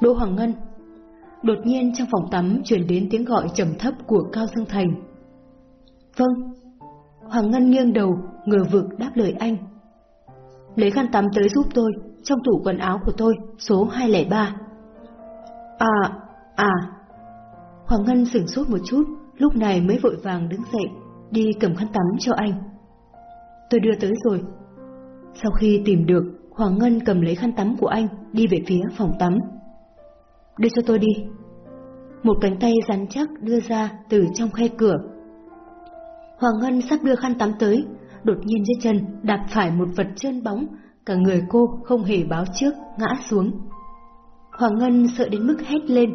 Đỗ Hoàng Ngân. Đột nhiên trong phòng tắm truyền đến tiếng gọi trầm thấp của Cao Dương Thành. Vâng. Hoàng Ngân nghiêng đầu, ngờ vực đáp lời anh. Lấy khăn tắm tới giúp tôi, trong tủ quần áo của tôi, số 203. À, à. Hoàng Ngân sửng sốt một chút, lúc này mới vội vàng đứng dậy, đi cầm khăn tắm cho anh. Tôi đưa tới rồi. Sau khi tìm được, Hoàng Ngân cầm lấy khăn tắm của anh, đi về phía phòng tắm. Đưa cho tôi đi. Một cánh tay rắn chắc đưa ra từ trong khe cửa. Hoàng Ngân sắp đưa khăn tắm tới, đột nhiên dưới chân đạp phải một vật trơn bóng, cả người cô không hề báo trước, ngã xuống. Hoàng Ngân sợ đến mức hét lên.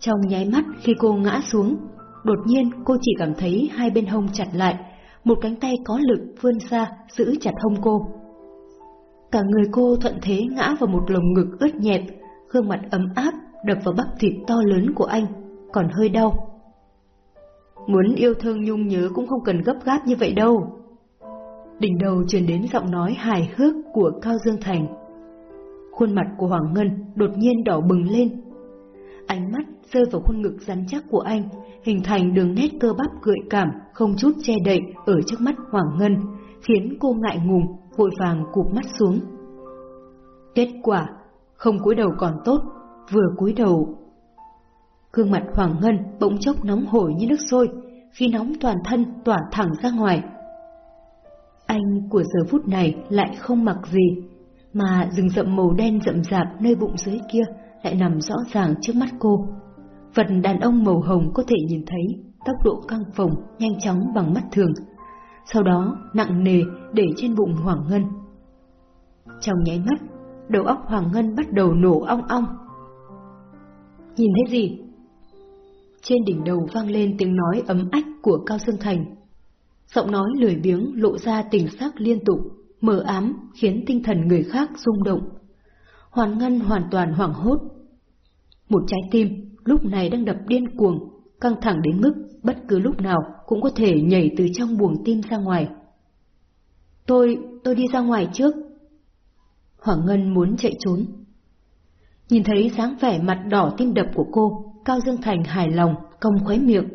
Trong nháy mắt khi cô ngã xuống, đột nhiên cô chỉ cảm thấy hai bên hông chặt lại, một cánh tay có lực vươn ra giữ chặt hông cô. Cả người cô thuận thế ngã vào một lồng ngực ướt nhẹp, gương mặt ấm áp đập vào bắp thịt to lớn của anh, còn hơi đau. Muốn yêu thương nhung nhớ cũng không cần gấp gáp như vậy đâu. Đỉnh đầu truyền đến giọng nói hài hước của Cao Dương Thành. Khuôn mặt của Hoàng Ngân đột nhiên đỏ bừng lên. Ánh mắt rơi vào khuôn ngực rắn chắc của anh, hình thành đường nét cơ bắp gợi cảm, không chút che đậy ở trước mắt Hoàng Ngân, khiến cô ngại ngùng, vội vàng cụp mắt xuống. Kết quả, không cúi đầu còn tốt, vừa cúi đầu. Gương mặt Hoàng Ngân bỗng chốc nóng hổi như nước sôi, khi nóng toàn thân tỏa thẳng ra ngoài. Anh của giờ phút này lại không mặc gì, mà rừng rậm màu đen rậm rạp nơi bụng dưới kia lại nằm rõ ràng trước mắt cô. Vật đàn ông màu hồng có thể nhìn thấy tốc độ căng phồng nhanh chóng bằng mắt thường, sau đó nặng nề để trên bụng Hoàng Ngân. Trong nháy mắt, đầu óc Hoàng Ngân bắt đầu nổ ong ong. Nhìn thấy gì? Trên đỉnh đầu vang lên tiếng nói ấm ách của Cao Sương Thành. Giọng nói lười biếng lộ ra tình sắc liên tục, mờ ám khiến tinh thần người khác rung động. Hoàn Ngân hoàn toàn hoảng hốt. Một trái tim lúc này đang đập điên cuồng, căng thẳng đến mức bất cứ lúc nào cũng có thể nhảy từ trong buồng tim ra ngoài. Tôi, tôi đi ra ngoài trước. Hoàng Ngân muốn chạy trốn. Nhìn thấy dáng vẻ mặt đỏ tim đập của cô, Cao Dương Thành hài lòng, cong khóe miệng.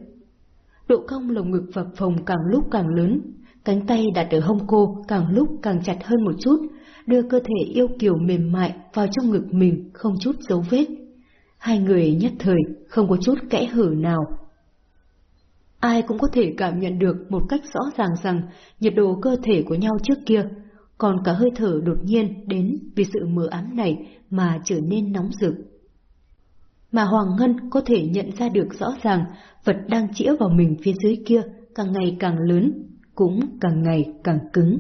Độ cong lồng ngực phập phồng càng lúc càng lớn, cánh tay đặt ở hông cô càng lúc càng chặt hơn một chút, đưa cơ thể yêu kiều mềm mại vào trong ngực mình không chút dấu vết. Hai người nhất thời không có chút kẽ hở nào. Ai cũng có thể cảm nhận được một cách rõ ràng rằng nhiệt độ cơ thể của nhau trước kia, còn cả hơi thở đột nhiên đến vì sự mờ ám này mà trở nên nóng rực. Mà Hoàng Ngân có thể nhận ra được rõ ràng vật đang chĩa vào mình phía dưới kia càng ngày càng lớn, cũng càng ngày càng cứng.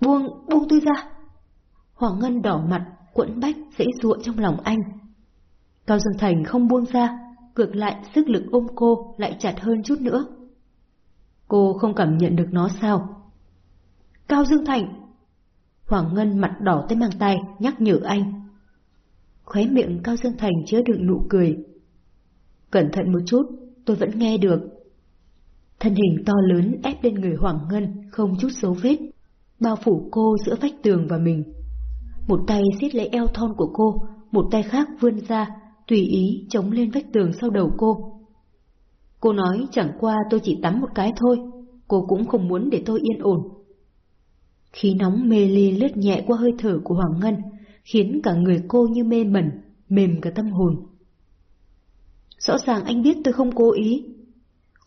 Buông, buông tôi ra! Hoàng Ngân đỏ mặt, quẫn bách, dễ dụa trong lòng anh. Cao Dương Thành không buông ra, ngược lại sức lực ôm cô lại chặt hơn chút nữa. Cô không cảm nhận được nó sao? Cao Dương Thành! Hoàng Ngân mặt đỏ tới mang tay nhắc nhở anh. Khóe miệng Cao Dương Thành chứa đựng nụ cười. Cẩn thận một chút, tôi vẫn nghe được. Thân hình to lớn ép lên người Hoàng Ngân, không chút dấu vết, bao phủ cô giữa vách tường và mình. Một tay siết lấy eo thon của cô, một tay khác vươn ra, tùy ý chống lên vách tường sau đầu cô. Cô nói chẳng qua tôi chỉ tắm một cái thôi, cô cũng không muốn để tôi yên ổn. Khí nóng mê ly lướt nhẹ qua hơi thở của Hoàng Ngân, khiến cả người cô như mê mẩn, mềm cả tâm hồn. Rõ ràng anh biết tôi không cố ý.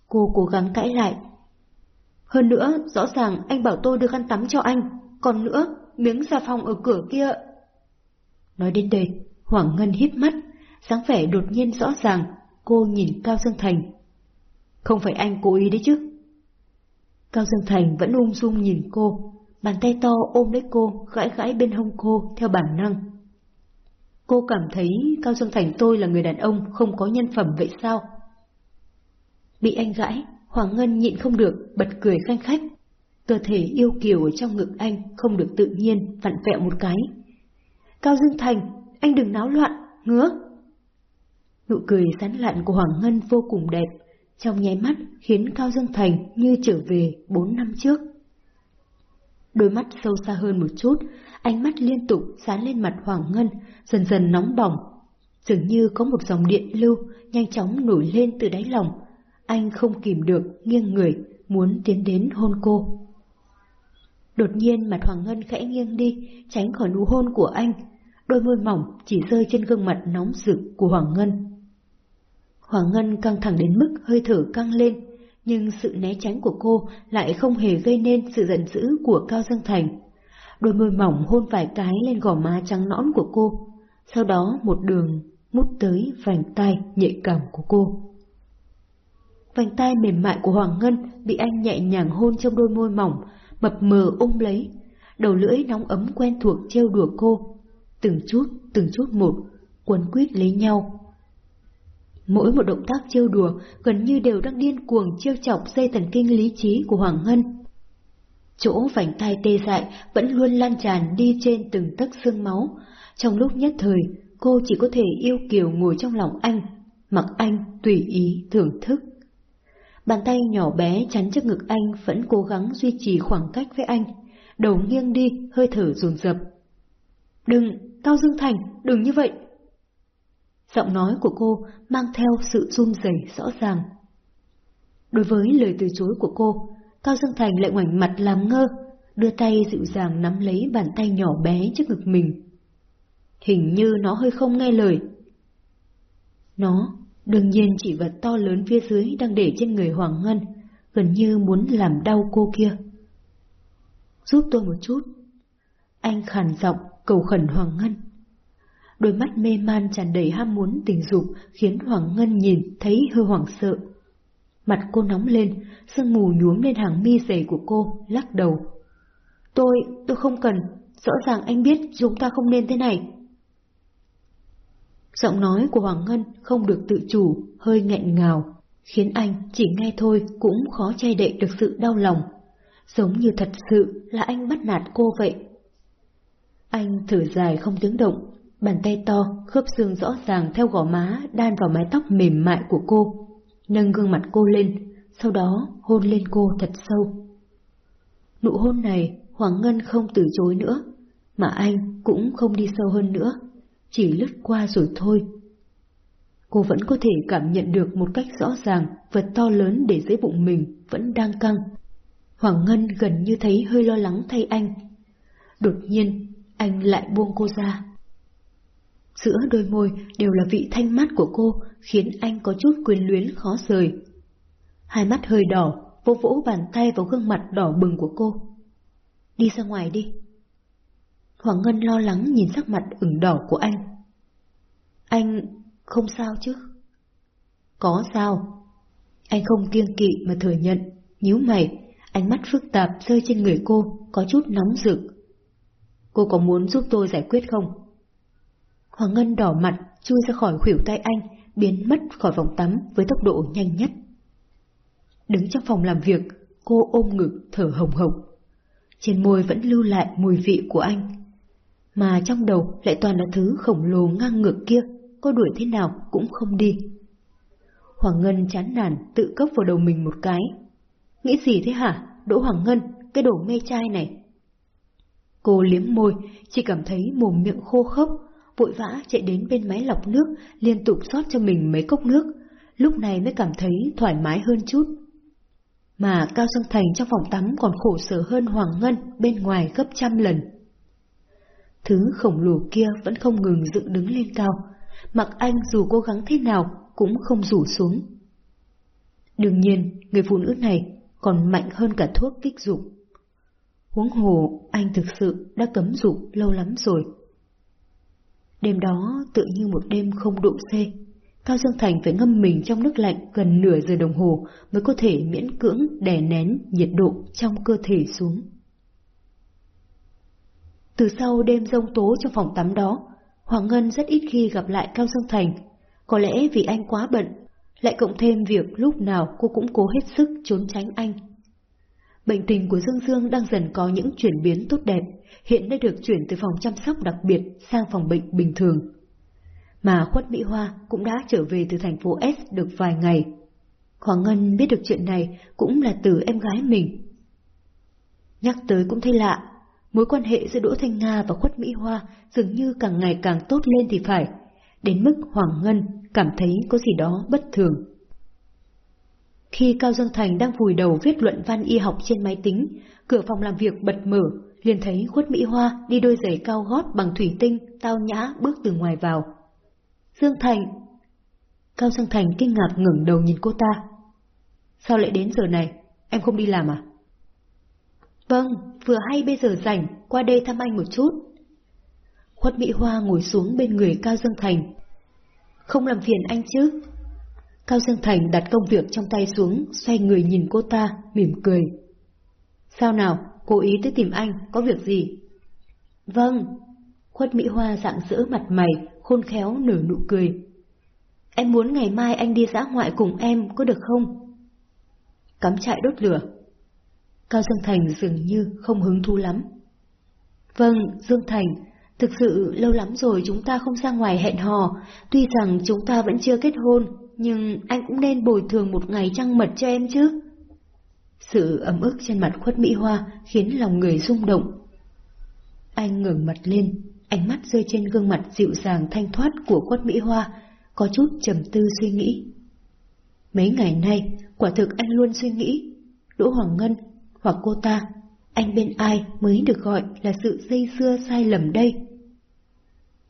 Cô cố gắng cãi lại. Hơn nữa, rõ ràng anh bảo tôi đưa khăn tắm cho anh, còn nữa, miếng xà phòng ở cửa kia. Nói đến đây, Hoàng Ngân hít mắt, dáng vẻ đột nhiên rõ ràng, cô nhìn Cao Dương Thành. Không phải anh cố ý đấy chứ? Cao Dương Thành vẫn ung dung nhìn cô, bàn tay to ôm lấy cô, gãi gãi bên hông cô theo bản năng. Cô cảm thấy Cao Dương Thành tôi là người đàn ông không có nhân phẩm vậy sao? Bị anh gãi, Hoàng Ngân nhịn không được, bật cười khanh khách. Cơ thể yêu kiều ở trong ngực anh không được tự nhiên, vặn vẹo một cái. Cao Dương Thành, anh đừng náo loạn, ngứa. Nụ cười sán lạn của Hoàng Ngân vô cùng đẹp, trong nháy mắt khiến Cao Dương Thành như trở về bốn năm trước. Đôi mắt sâu xa hơn một chút, ánh mắt liên tục dán lên mặt Hoàng Ngân, dần dần nóng bỏng. Dường như có một dòng điện lưu nhanh chóng nổi lên từ đáy lòng. Anh không kìm được, nghiêng người, muốn tiến đến hôn cô. Đột nhiên mặt Hoàng Ngân khẽ nghiêng đi, tránh khỏi nụ hôn của anh. Đôi môi mỏng chỉ rơi trên gương mặt nóng rực của Hoàng Ngân. Hoàng Ngân căng thẳng đến mức hơi thở căng lên, nhưng sự né tránh của cô lại không hề gây nên sự giận dữ của Cao Dương Thành. Đôi môi mỏng hôn vài cái lên gò má trắng nõn của cô, sau đó một đường mút tới vành tay nhạy cảm của cô. Vành tay mềm mại của Hoàng Ngân bị anh nhẹ nhàng hôn trong đôi môi mỏng, mập mờ ôm lấy, đầu lưỡi nóng ấm quen thuộc trêu đùa cô, từng chút, từng chút một, quấn quýt lấy nhau. Mỗi một động tác trêu đùa gần như đều đang điên cuồng trêu chọc dây thần kinh lý trí của Hoàng Ngân. Chỗ vành tay tê dại vẫn luôn lan tràn đi trên từng tấc xương máu. Trong lúc nhất thời, cô chỉ có thể yêu kiều ngồi trong lòng anh, mặc anh tùy ý thưởng thức. Bàn tay nhỏ bé chắn trước ngực anh vẫn cố gắng duy trì khoảng cách với anh, đầu nghiêng đi, hơi thở dồn dập. Đừng, Cao Dương Thành, đừng như vậy. Giọng nói của cô mang theo sự run rẩy rõ ràng. Đối với lời từ chối của cô, Cao Dương Thành lại ngoảnh mặt làm ngơ, đưa tay dịu dàng nắm lấy bàn tay nhỏ bé trước ngực mình. Hình như nó hơi không nghe lời. Nó đương nhiên chỉ vật to lớn phía dưới đang để trên người Hoàng Ngân, gần như muốn làm đau cô kia. Giúp tôi một chút. Anh khàn giọng cầu khẩn Hoàng Ngân. Đôi mắt mê man tràn đầy ham muốn tình dục khiến Hoàng Ngân nhìn thấy hơi hoảng sợ. Mặt cô nóng lên, sương mù nhuốm lên hàng mi dày của cô, lắc đầu. Tôi, tôi không cần, rõ ràng anh biết chúng ta không nên thế này. Giọng nói của Hoàng Ngân không được tự chủ, hơi nghẹn ngào, khiến anh chỉ nghe thôi cũng khó che đậy được sự đau lòng. Giống như thật sự là anh bắt nạt cô vậy. Anh thở dài không tiếng động, bàn tay to, khớp xương rõ ràng theo gò má đan vào mái tóc mềm mại của cô, nâng gương mặt cô lên, sau đó hôn lên cô thật sâu. Nụ hôn này Hoàng Ngân không từ chối nữa, mà anh cũng không đi sâu hơn nữa chỉ lướt qua rồi thôi. Cô vẫn có thể cảm nhận được một cách rõ ràng vật to lớn để dưới bụng mình vẫn đang căng. Hoàng Ngân gần như thấy hơi lo lắng thay anh. Đột nhiên, anh lại buông cô ra. Giữa đôi môi đều là vị thanh mát của cô khiến anh có chút quyến luyến khó rời. Hai mắt hơi đỏ, vô vỗ bàn tay vào gương mặt đỏ bừng của cô. Đi ra ngoài đi. Hoàng Ngân lo lắng nhìn sắc mặt ửng đỏ của anh. Anh không sao chứ? Có sao? Anh không kiêng kỵ mà thừa nhận, nhíu mày, ánh mắt phức tạp rơi trên người cô, có chút nóng rực. Cô có muốn giúp tôi giải quyết không? Hoàng Ngân đỏ mặt, chui ra khỏi khuỷu tay anh, biến mất khỏi vòng tắm với tốc độ nhanh nhất. Đứng trong phòng làm việc, cô ôm ngực thở hồng hộc. Trên môi vẫn lưu lại mùi vị của anh, mà trong đầu lại toàn là thứ khổng lồ ngang ngược kia, cô đuổi thế nào cũng không đi. Hoàng Ngân chán nản tự cốc vào đầu mình một cái. Nghĩ gì thế hả, Đỗ Hoàng Ngân, cái đồ mê trai này? Cô liếm môi, chỉ cảm thấy mồm miệng khô khốc, vội vã chạy đến bên máy lọc nước, liên tục rót cho mình mấy cốc nước, lúc này mới cảm thấy thoải mái hơn chút. Mà Cao Dương Thành trong phòng tắm còn khổ sở hơn Hoàng Ngân bên ngoài gấp trăm lần. Thứ khổng lồ kia vẫn không ngừng dựng đứng lên cao, mặc anh dù cố gắng thế nào cũng không rủ xuống. Đương nhiên, người phụ nữ này còn mạnh hơn cả thuốc kích dục. Huống hồ, anh thực sự đã cấm dục lâu lắm rồi. Đêm đó tự như một đêm không độ C. Cao Dương Thành phải ngâm mình trong nước lạnh gần nửa giờ đồng hồ mới có thể miễn cưỡng đè nén nhiệt độ trong cơ thể xuống. Từ sau đêm rông tố trong phòng tắm đó, Hoàng Ngân rất ít khi gặp lại Cao Dương Thành. Có lẽ vì anh quá bận, lại cộng thêm việc lúc nào cô cũng cố hết sức trốn tránh anh. Bệnh tình của Dương Dương đang dần có những chuyển biến tốt đẹp, hiện đã được chuyển từ phòng chăm sóc đặc biệt sang phòng bệnh bình thường. Mà Khuất Mỹ Hoa cũng đã trở về từ thành phố S được vài ngày. Hoàng Ngân biết được chuyện này cũng là từ em gái mình. Nhắc tới cũng thấy lạ, mối quan hệ giữa Đỗ Thanh Nga và Khuất Mỹ Hoa dường như càng ngày càng tốt lên thì phải, đến mức Hoàng Ngân cảm thấy có gì đó bất thường. Khi Cao Dương Thành đang vùi đầu viết luận văn y học trên máy tính, cửa phòng làm việc bật mở, liền thấy Khuất Mỹ Hoa đi đôi giày cao gót bằng thủy tinh, tao nhã bước từ ngoài vào. Dương Thành! Cao Dương Thành kinh ngạc ngẩng đầu nhìn cô ta. Sao lại đến giờ này? Em không đi làm à? Vâng, vừa hay bây giờ rảnh, qua đây thăm anh một chút. Khuất Mỹ Hoa ngồi xuống bên người Cao Dương Thành. Không làm phiền anh chứ? Cao Dương Thành đặt công việc trong tay xuống, xoay người nhìn cô ta, mỉm cười. Sao nào, cố ý tới tìm anh, có việc gì? Vâng. Khuất Mỹ Hoa dạng dỡ mặt mày, khôn khéo nở nụ cười. Em muốn ngày mai anh đi dã ngoại cùng em, có được không? Cắm trại đốt lửa. Cao Dương Thành dường như không hứng thú lắm. Vâng, Dương Thành, thực sự lâu lắm rồi chúng ta không ra ngoài hẹn hò, tuy rằng chúng ta vẫn chưa kết hôn, nhưng anh cũng nên bồi thường một ngày trăng mật cho em chứ. Sự ấm ức trên mặt khuất Mỹ Hoa khiến lòng người rung động. Anh ngẩng mặt lên, ánh mắt rơi trên gương mặt dịu dàng thanh thoát của khuất Mỹ Hoa, có chút trầm tư suy nghĩ. Mấy ngày nay, quả thực anh luôn suy nghĩ, Đỗ Hoàng Ngân hoặc cô ta, anh bên ai mới được gọi là sự dây dưa sai lầm đây?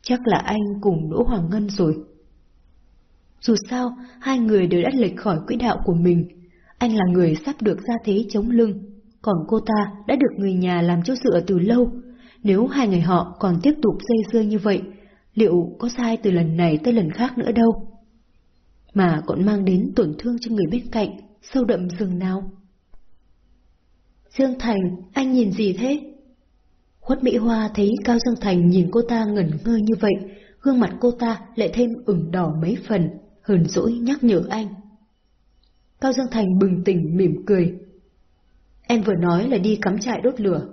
Chắc là anh cùng Đỗ Hoàng Ngân rồi. Dù sao, hai người đều đã lệch khỏi quỹ đạo của mình. Anh là người sắp được ra thế chống lưng, còn cô ta đã được người nhà làm chỗ dựa từ lâu. Nếu hai người họ còn tiếp tục dây dưa như vậy, liệu có sai từ lần này tới lần khác nữa đâu? Mà còn mang đến tổn thương cho người bên cạnh, sâu đậm rừng nào? Dương Thành, anh nhìn gì thế? Khuất Mỹ Hoa thấy Cao Dương Thành nhìn cô ta ngẩn ngơ như vậy, gương mặt cô ta lại thêm ửng đỏ mấy phần, hờn dỗi nhắc nhở anh. Cao Dương Thành bừng tỉnh mỉm cười. Em vừa nói là đi cắm trại đốt lửa.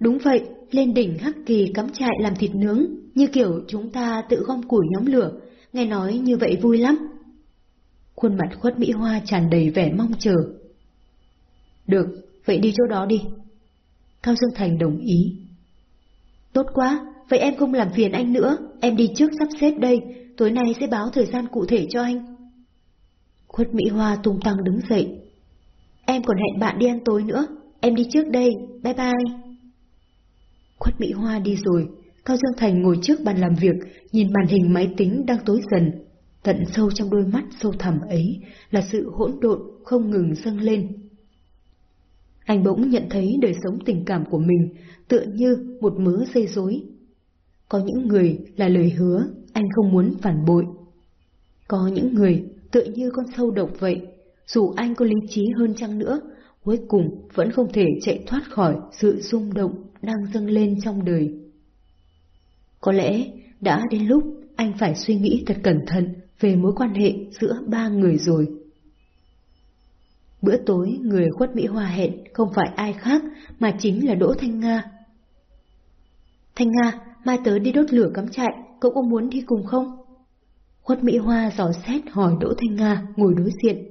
Đúng vậy, lên đỉnh Hắc Kỳ cắm trại làm thịt nướng, như kiểu chúng ta tự gom củi nhóm lửa, nghe nói như vậy vui lắm. Khuôn mặt khuất Mỹ Hoa tràn đầy vẻ mong chờ. Được, vậy đi chỗ đó đi. Cao Dương Thành đồng ý. Tốt quá, vậy em không làm phiền anh nữa, em đi trước sắp xếp đây, tối nay sẽ báo thời gian cụ thể cho anh. Khuất Mỹ Hoa tung tăng đứng dậy. Em còn hẹn bạn đi ăn tối nữa, em đi trước đây, bye bye. Khuất Mỹ Hoa đi rồi, Cao Dương Thành ngồi trước bàn làm việc, nhìn màn hình máy tính đang tối dần. Tận sâu trong đôi mắt sâu thẳm ấy là sự hỗn độn không ngừng dâng lên. Anh bỗng nhận thấy đời sống tình cảm của mình tựa như một mớ dây rối. Có những người là lời hứa anh không muốn phản bội. Có những người tựa như con sâu độc vậy, dù anh có lý trí hơn chăng nữa, cuối cùng vẫn không thể chạy thoát khỏi sự rung động đang dâng lên trong đời. Có lẽ đã đến lúc anh phải suy nghĩ thật cẩn thận về mối quan hệ giữa ba người rồi. Bữa tối người khuất Mỹ Hoa hẹn không phải ai khác mà chính là Đỗ Thanh Nga. Thanh Nga, mai tớ đi đốt lửa cắm trại, cậu có muốn đi cùng không? Khuất Mỹ Hoa dò xét hỏi Đỗ Thanh Nga ngồi đối diện.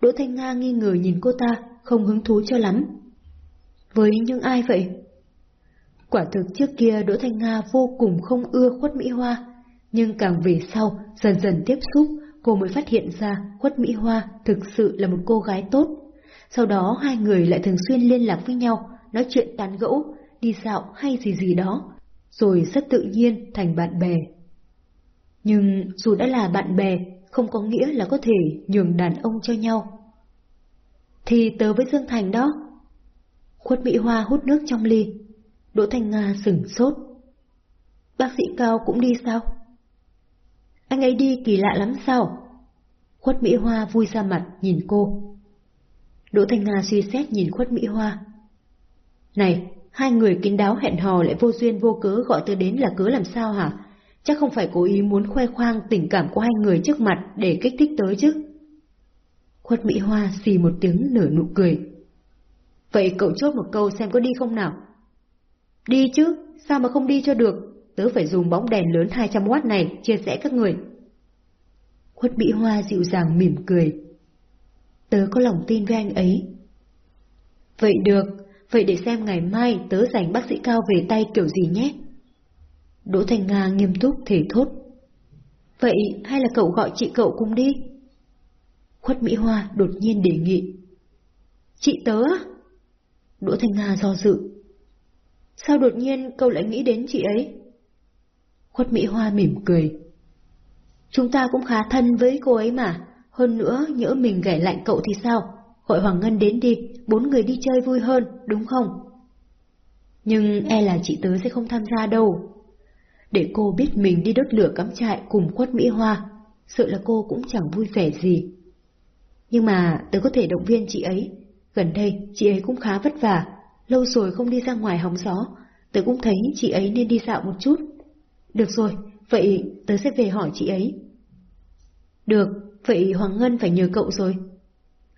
Đỗ Thanh Nga nghi ngờ nhìn cô ta, không hứng thú cho lắm. Với những ai vậy? Quả thực trước kia Đỗ Thanh Nga vô cùng không ưa Khuất Mỹ Hoa, nhưng càng về sau, dần dần tiếp xúc, cô mới phát hiện ra Khuất Mỹ Hoa thực sự là một cô gái tốt. Sau đó hai người lại thường xuyên liên lạc với nhau, nói chuyện tán gẫu, đi dạo hay gì gì đó, rồi rất tự nhiên thành bạn bè. Nhưng dù đã là bạn bè, không có nghĩa là có thể nhường đàn ông cho nhau. Thì tớ với Dương Thành đó. Khuất Mỹ Hoa hút nước trong ly. Đỗ Thanh Nga sửng sốt. Bác sĩ Cao cũng đi sao? Anh ấy đi kỳ lạ lắm sao? Khuất Mỹ Hoa vui ra mặt nhìn cô. Đỗ Thanh Nga suy xét nhìn Khuất Mỹ Hoa. Này, hai người kín đáo hẹn hò lại vô duyên vô cớ gọi tôi đến là cớ làm sao hả? Chắc không phải cố ý muốn khoe khoang tình cảm của hai người trước mặt để kích thích tới chứ. Khuất Mỹ Hoa xì một tiếng nở nụ cười. Vậy cậu chốt một câu xem có đi không nào? Đi chứ, sao mà không đi cho được? Tớ phải dùng bóng đèn lớn 200W này chia sẻ các người. Khuất Mỹ Hoa dịu dàng mỉm cười. Tớ có lòng tin với anh ấy. Vậy được, vậy để xem ngày mai tớ giành bác sĩ Cao về tay kiểu gì nhé. Đỗ Thanh Nga nghiêm túc thể thốt. Vậy hay là cậu gọi chị cậu cùng đi? Khuất Mỹ Hoa đột nhiên đề nghị. Chị tớ á? Đỗ Thanh Nga do dự. Sao đột nhiên cậu lại nghĩ đến chị ấy? Khuất Mỹ Hoa mỉm cười. Chúng ta cũng khá thân với cô ấy mà, hơn nữa nhỡ mình gảy lạnh cậu thì sao? Gọi Hoàng Ngân đến đi, bốn người đi chơi vui hơn, đúng không? Nhưng e là chị tớ sẽ không tham gia đâu. Để cô biết mình đi đốt lửa cắm trại cùng Quất Mỹ Hoa, sợ là cô cũng chẳng vui vẻ gì. Nhưng mà tớ có thể động viên chị ấy, gần đây chị ấy cũng khá vất vả, lâu rồi không đi ra ngoài hóng gió, tớ cũng thấy chị ấy nên đi dạo một chút. Được rồi, vậy tớ sẽ về hỏi chị ấy. Được, vậy Hoàng Ngân phải nhờ cậu rồi.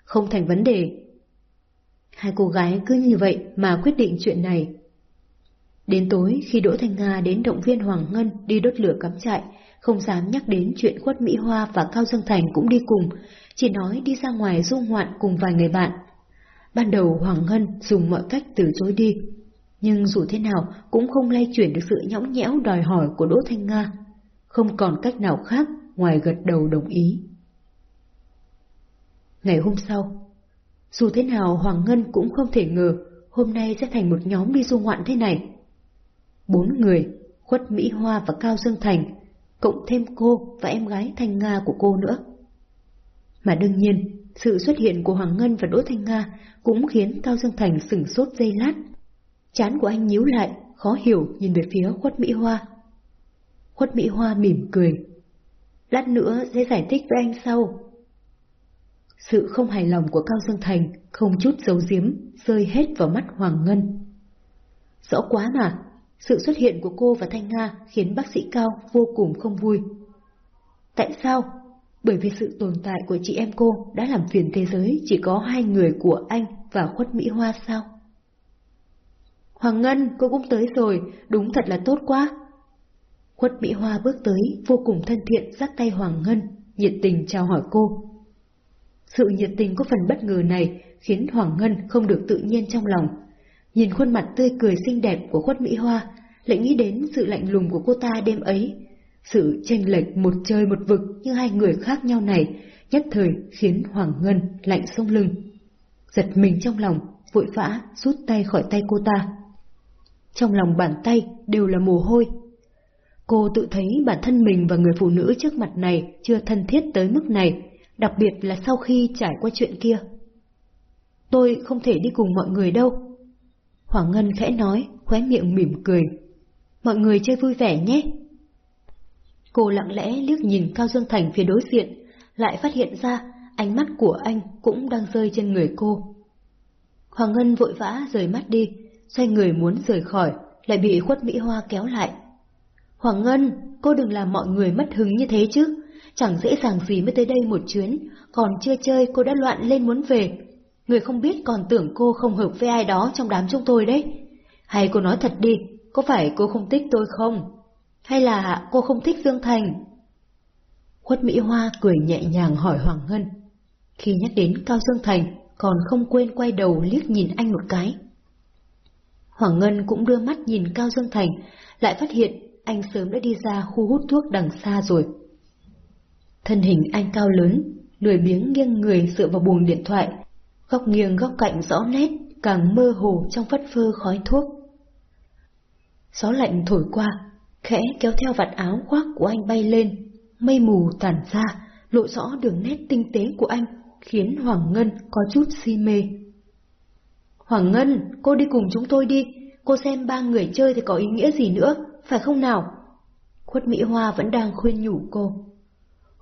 Không thành vấn đề. Hai cô gái cứ như vậy mà quyết định chuyện này. Đến tối khi Đỗ Thanh Nga đến động viên Hoàng Ngân đi đốt lửa cắm trại, không dám nhắc đến chuyện khuất Mỹ Hoa và Cao Dương Thành cũng đi cùng, chỉ nói đi ra ngoài du ngoạn cùng vài người bạn. Ban đầu Hoàng Ngân dùng mọi cách từ chối đi, nhưng dù thế nào cũng không lay chuyển được sự nhõng nhẽo đòi hỏi của Đỗ Thanh Nga. Không còn cách nào khác ngoài gật đầu đồng ý. Ngày hôm sau, dù thế nào Hoàng Ngân cũng không thể ngờ hôm nay sẽ thành một nhóm đi du ngoạn thế này. Bốn người, Khuất Mỹ Hoa và Cao Dương Thành, cộng thêm cô và em gái Thanh Nga của cô nữa. Mà đương nhiên, sự xuất hiện của Hoàng Ngân và Đỗ Thanh Nga cũng khiến Cao Dương Thành sửng sốt dây lát. Chán của anh nhíu lại, khó hiểu nhìn về phía Khuất Mỹ Hoa. Khuất Mỹ Hoa mỉm cười. Lát nữa sẽ giải thích với anh sau. Sự không hài lòng của Cao Dương Thành không chút giấu giếm rơi hết vào mắt Hoàng Ngân. Rõ quá mà, sự xuất hiện của cô và Thanh Nga khiến bác sĩ Cao vô cùng không vui. Tại sao? Bởi vì sự tồn tại của chị em cô đã làm phiền thế giới chỉ có hai người của anh và Khuất Mỹ Hoa sao? Hoàng Ngân, cô cũng tới rồi, đúng thật là tốt quá. Khuất Mỹ Hoa bước tới, vô cùng thân thiện dắt tay Hoàng Ngân, nhiệt tình chào hỏi cô. Sự nhiệt tình có phần bất ngờ này khiến Hoàng Ngân không được tự nhiên trong lòng. Nhìn khuôn mặt tươi cười xinh đẹp của Khuất Mỹ Hoa, lại nghĩ đến sự lạnh lùng của cô ta đêm ấy. Sự chênh lệch một trời một vực như hai người khác nhau này, nhất thời khiến Hoàng Ngân lạnh sông lưng. Giật mình trong lòng, vội vã rút tay khỏi tay cô ta. Trong lòng bàn tay đều là mồ hôi. Cô tự thấy bản thân mình và người phụ nữ trước mặt này chưa thân thiết tới mức này, đặc biệt là sau khi trải qua chuyện kia. Tôi không thể đi cùng mọi người đâu. Hoàng Ngân khẽ nói, khóe miệng mỉm cười. Mọi người chơi vui vẻ nhé. Cô lặng lẽ liếc nhìn Cao Dương Thành phía đối diện, lại phát hiện ra ánh mắt của anh cũng đang rơi trên người cô. Hoàng Ngân vội vã rời mắt đi, xoay người muốn rời khỏi, lại bị khuất Mỹ Hoa kéo lại. Hoàng Ngân, cô đừng làm mọi người mất hứng như thế chứ, chẳng dễ dàng gì mới tới đây một chuyến, còn chưa chơi cô đã loạn lên muốn về. Người không biết còn tưởng cô không hợp với ai đó trong đám chúng tôi đấy. Hay cô nói thật đi, có phải cô không thích tôi không? Hay là cô không thích Dương Thành? Khuất Mỹ Hoa cười nhẹ nhàng hỏi Hoàng Ngân. Khi nhắc đến Cao Dương Thành, còn không quên quay đầu liếc nhìn anh một cái. Hoàng Ngân cũng đưa mắt nhìn Cao Dương Thành, lại phát hiện anh sớm đã đi ra khu hút thuốc đằng xa rồi. Thân hình anh cao lớn, lười biếng nghiêng người dựa vào buồng điện thoại, góc nghiêng góc cạnh rõ nét, càng mơ hồ trong phất phơ khói thuốc. Gió lạnh thổi qua, khẽ kéo theo vạt áo khoác của anh bay lên, mây mù tản ra, lộ rõ đường nét tinh tế của anh, khiến Hoàng Ngân có chút si mê. Hoàng Ngân, cô đi cùng chúng tôi đi, cô xem ba người chơi thì có ý nghĩa gì nữa, phải không nào? Khuất Mỹ Hoa vẫn đang khuyên nhủ cô.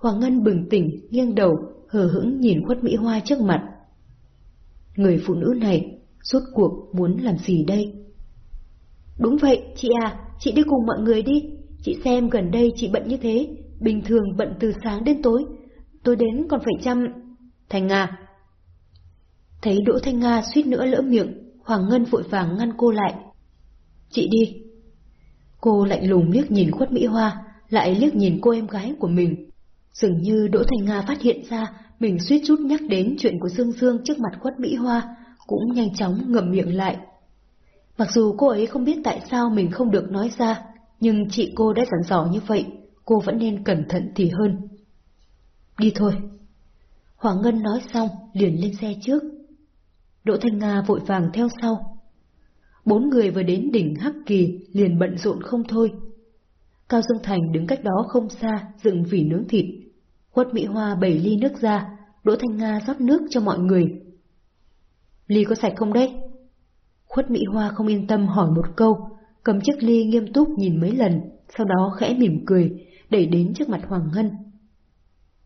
Hoàng Ngân bừng tỉnh, nghiêng đầu, hờ hững nhìn Khuất Mỹ Hoa trước mặt. Người phụ nữ này, suốt cuộc muốn làm gì đây? Đúng vậy, chị à, chị đi cùng mọi người đi. Chị xem gần đây chị bận như thế, bình thường bận từ sáng đến tối. Tôi đến còn phải chăm... Thành Nga. Thấy Đỗ Thanh Nga suýt nữa lỡ miệng, Hoàng Ngân vội vàng ngăn cô lại. Chị đi. Cô lạnh lùng liếc nhìn khuất Mỹ Hoa, lại liếc nhìn cô em gái của mình. Dường như Đỗ Thanh Nga phát hiện ra mình suýt chút nhắc đến chuyện của Dương Dương trước mặt khuất Mỹ Hoa, cũng nhanh chóng ngậm miệng lại, Mặc dù cô ấy không biết tại sao mình không được nói ra, nhưng chị cô đã dặn dò như vậy, cô vẫn nên cẩn thận thì hơn. Đi thôi. Hoàng Ngân nói xong, liền lên xe trước. Đỗ Thanh Nga vội vàng theo sau. Bốn người vừa đến đỉnh Hắc Kỳ liền bận rộn không thôi. Cao Dương Thành đứng cách đó không xa, dựng vỉ nướng thịt. Khuất Mỹ Hoa bảy ly nước ra, Đỗ Thanh Nga rót nước cho mọi người. Ly có sạch không đấy? Khuất Mỹ Hoa không yên tâm hỏi một câu, cầm chiếc ly nghiêm túc nhìn mấy lần, sau đó khẽ mỉm cười, đẩy đến trước mặt Hoàng Ngân.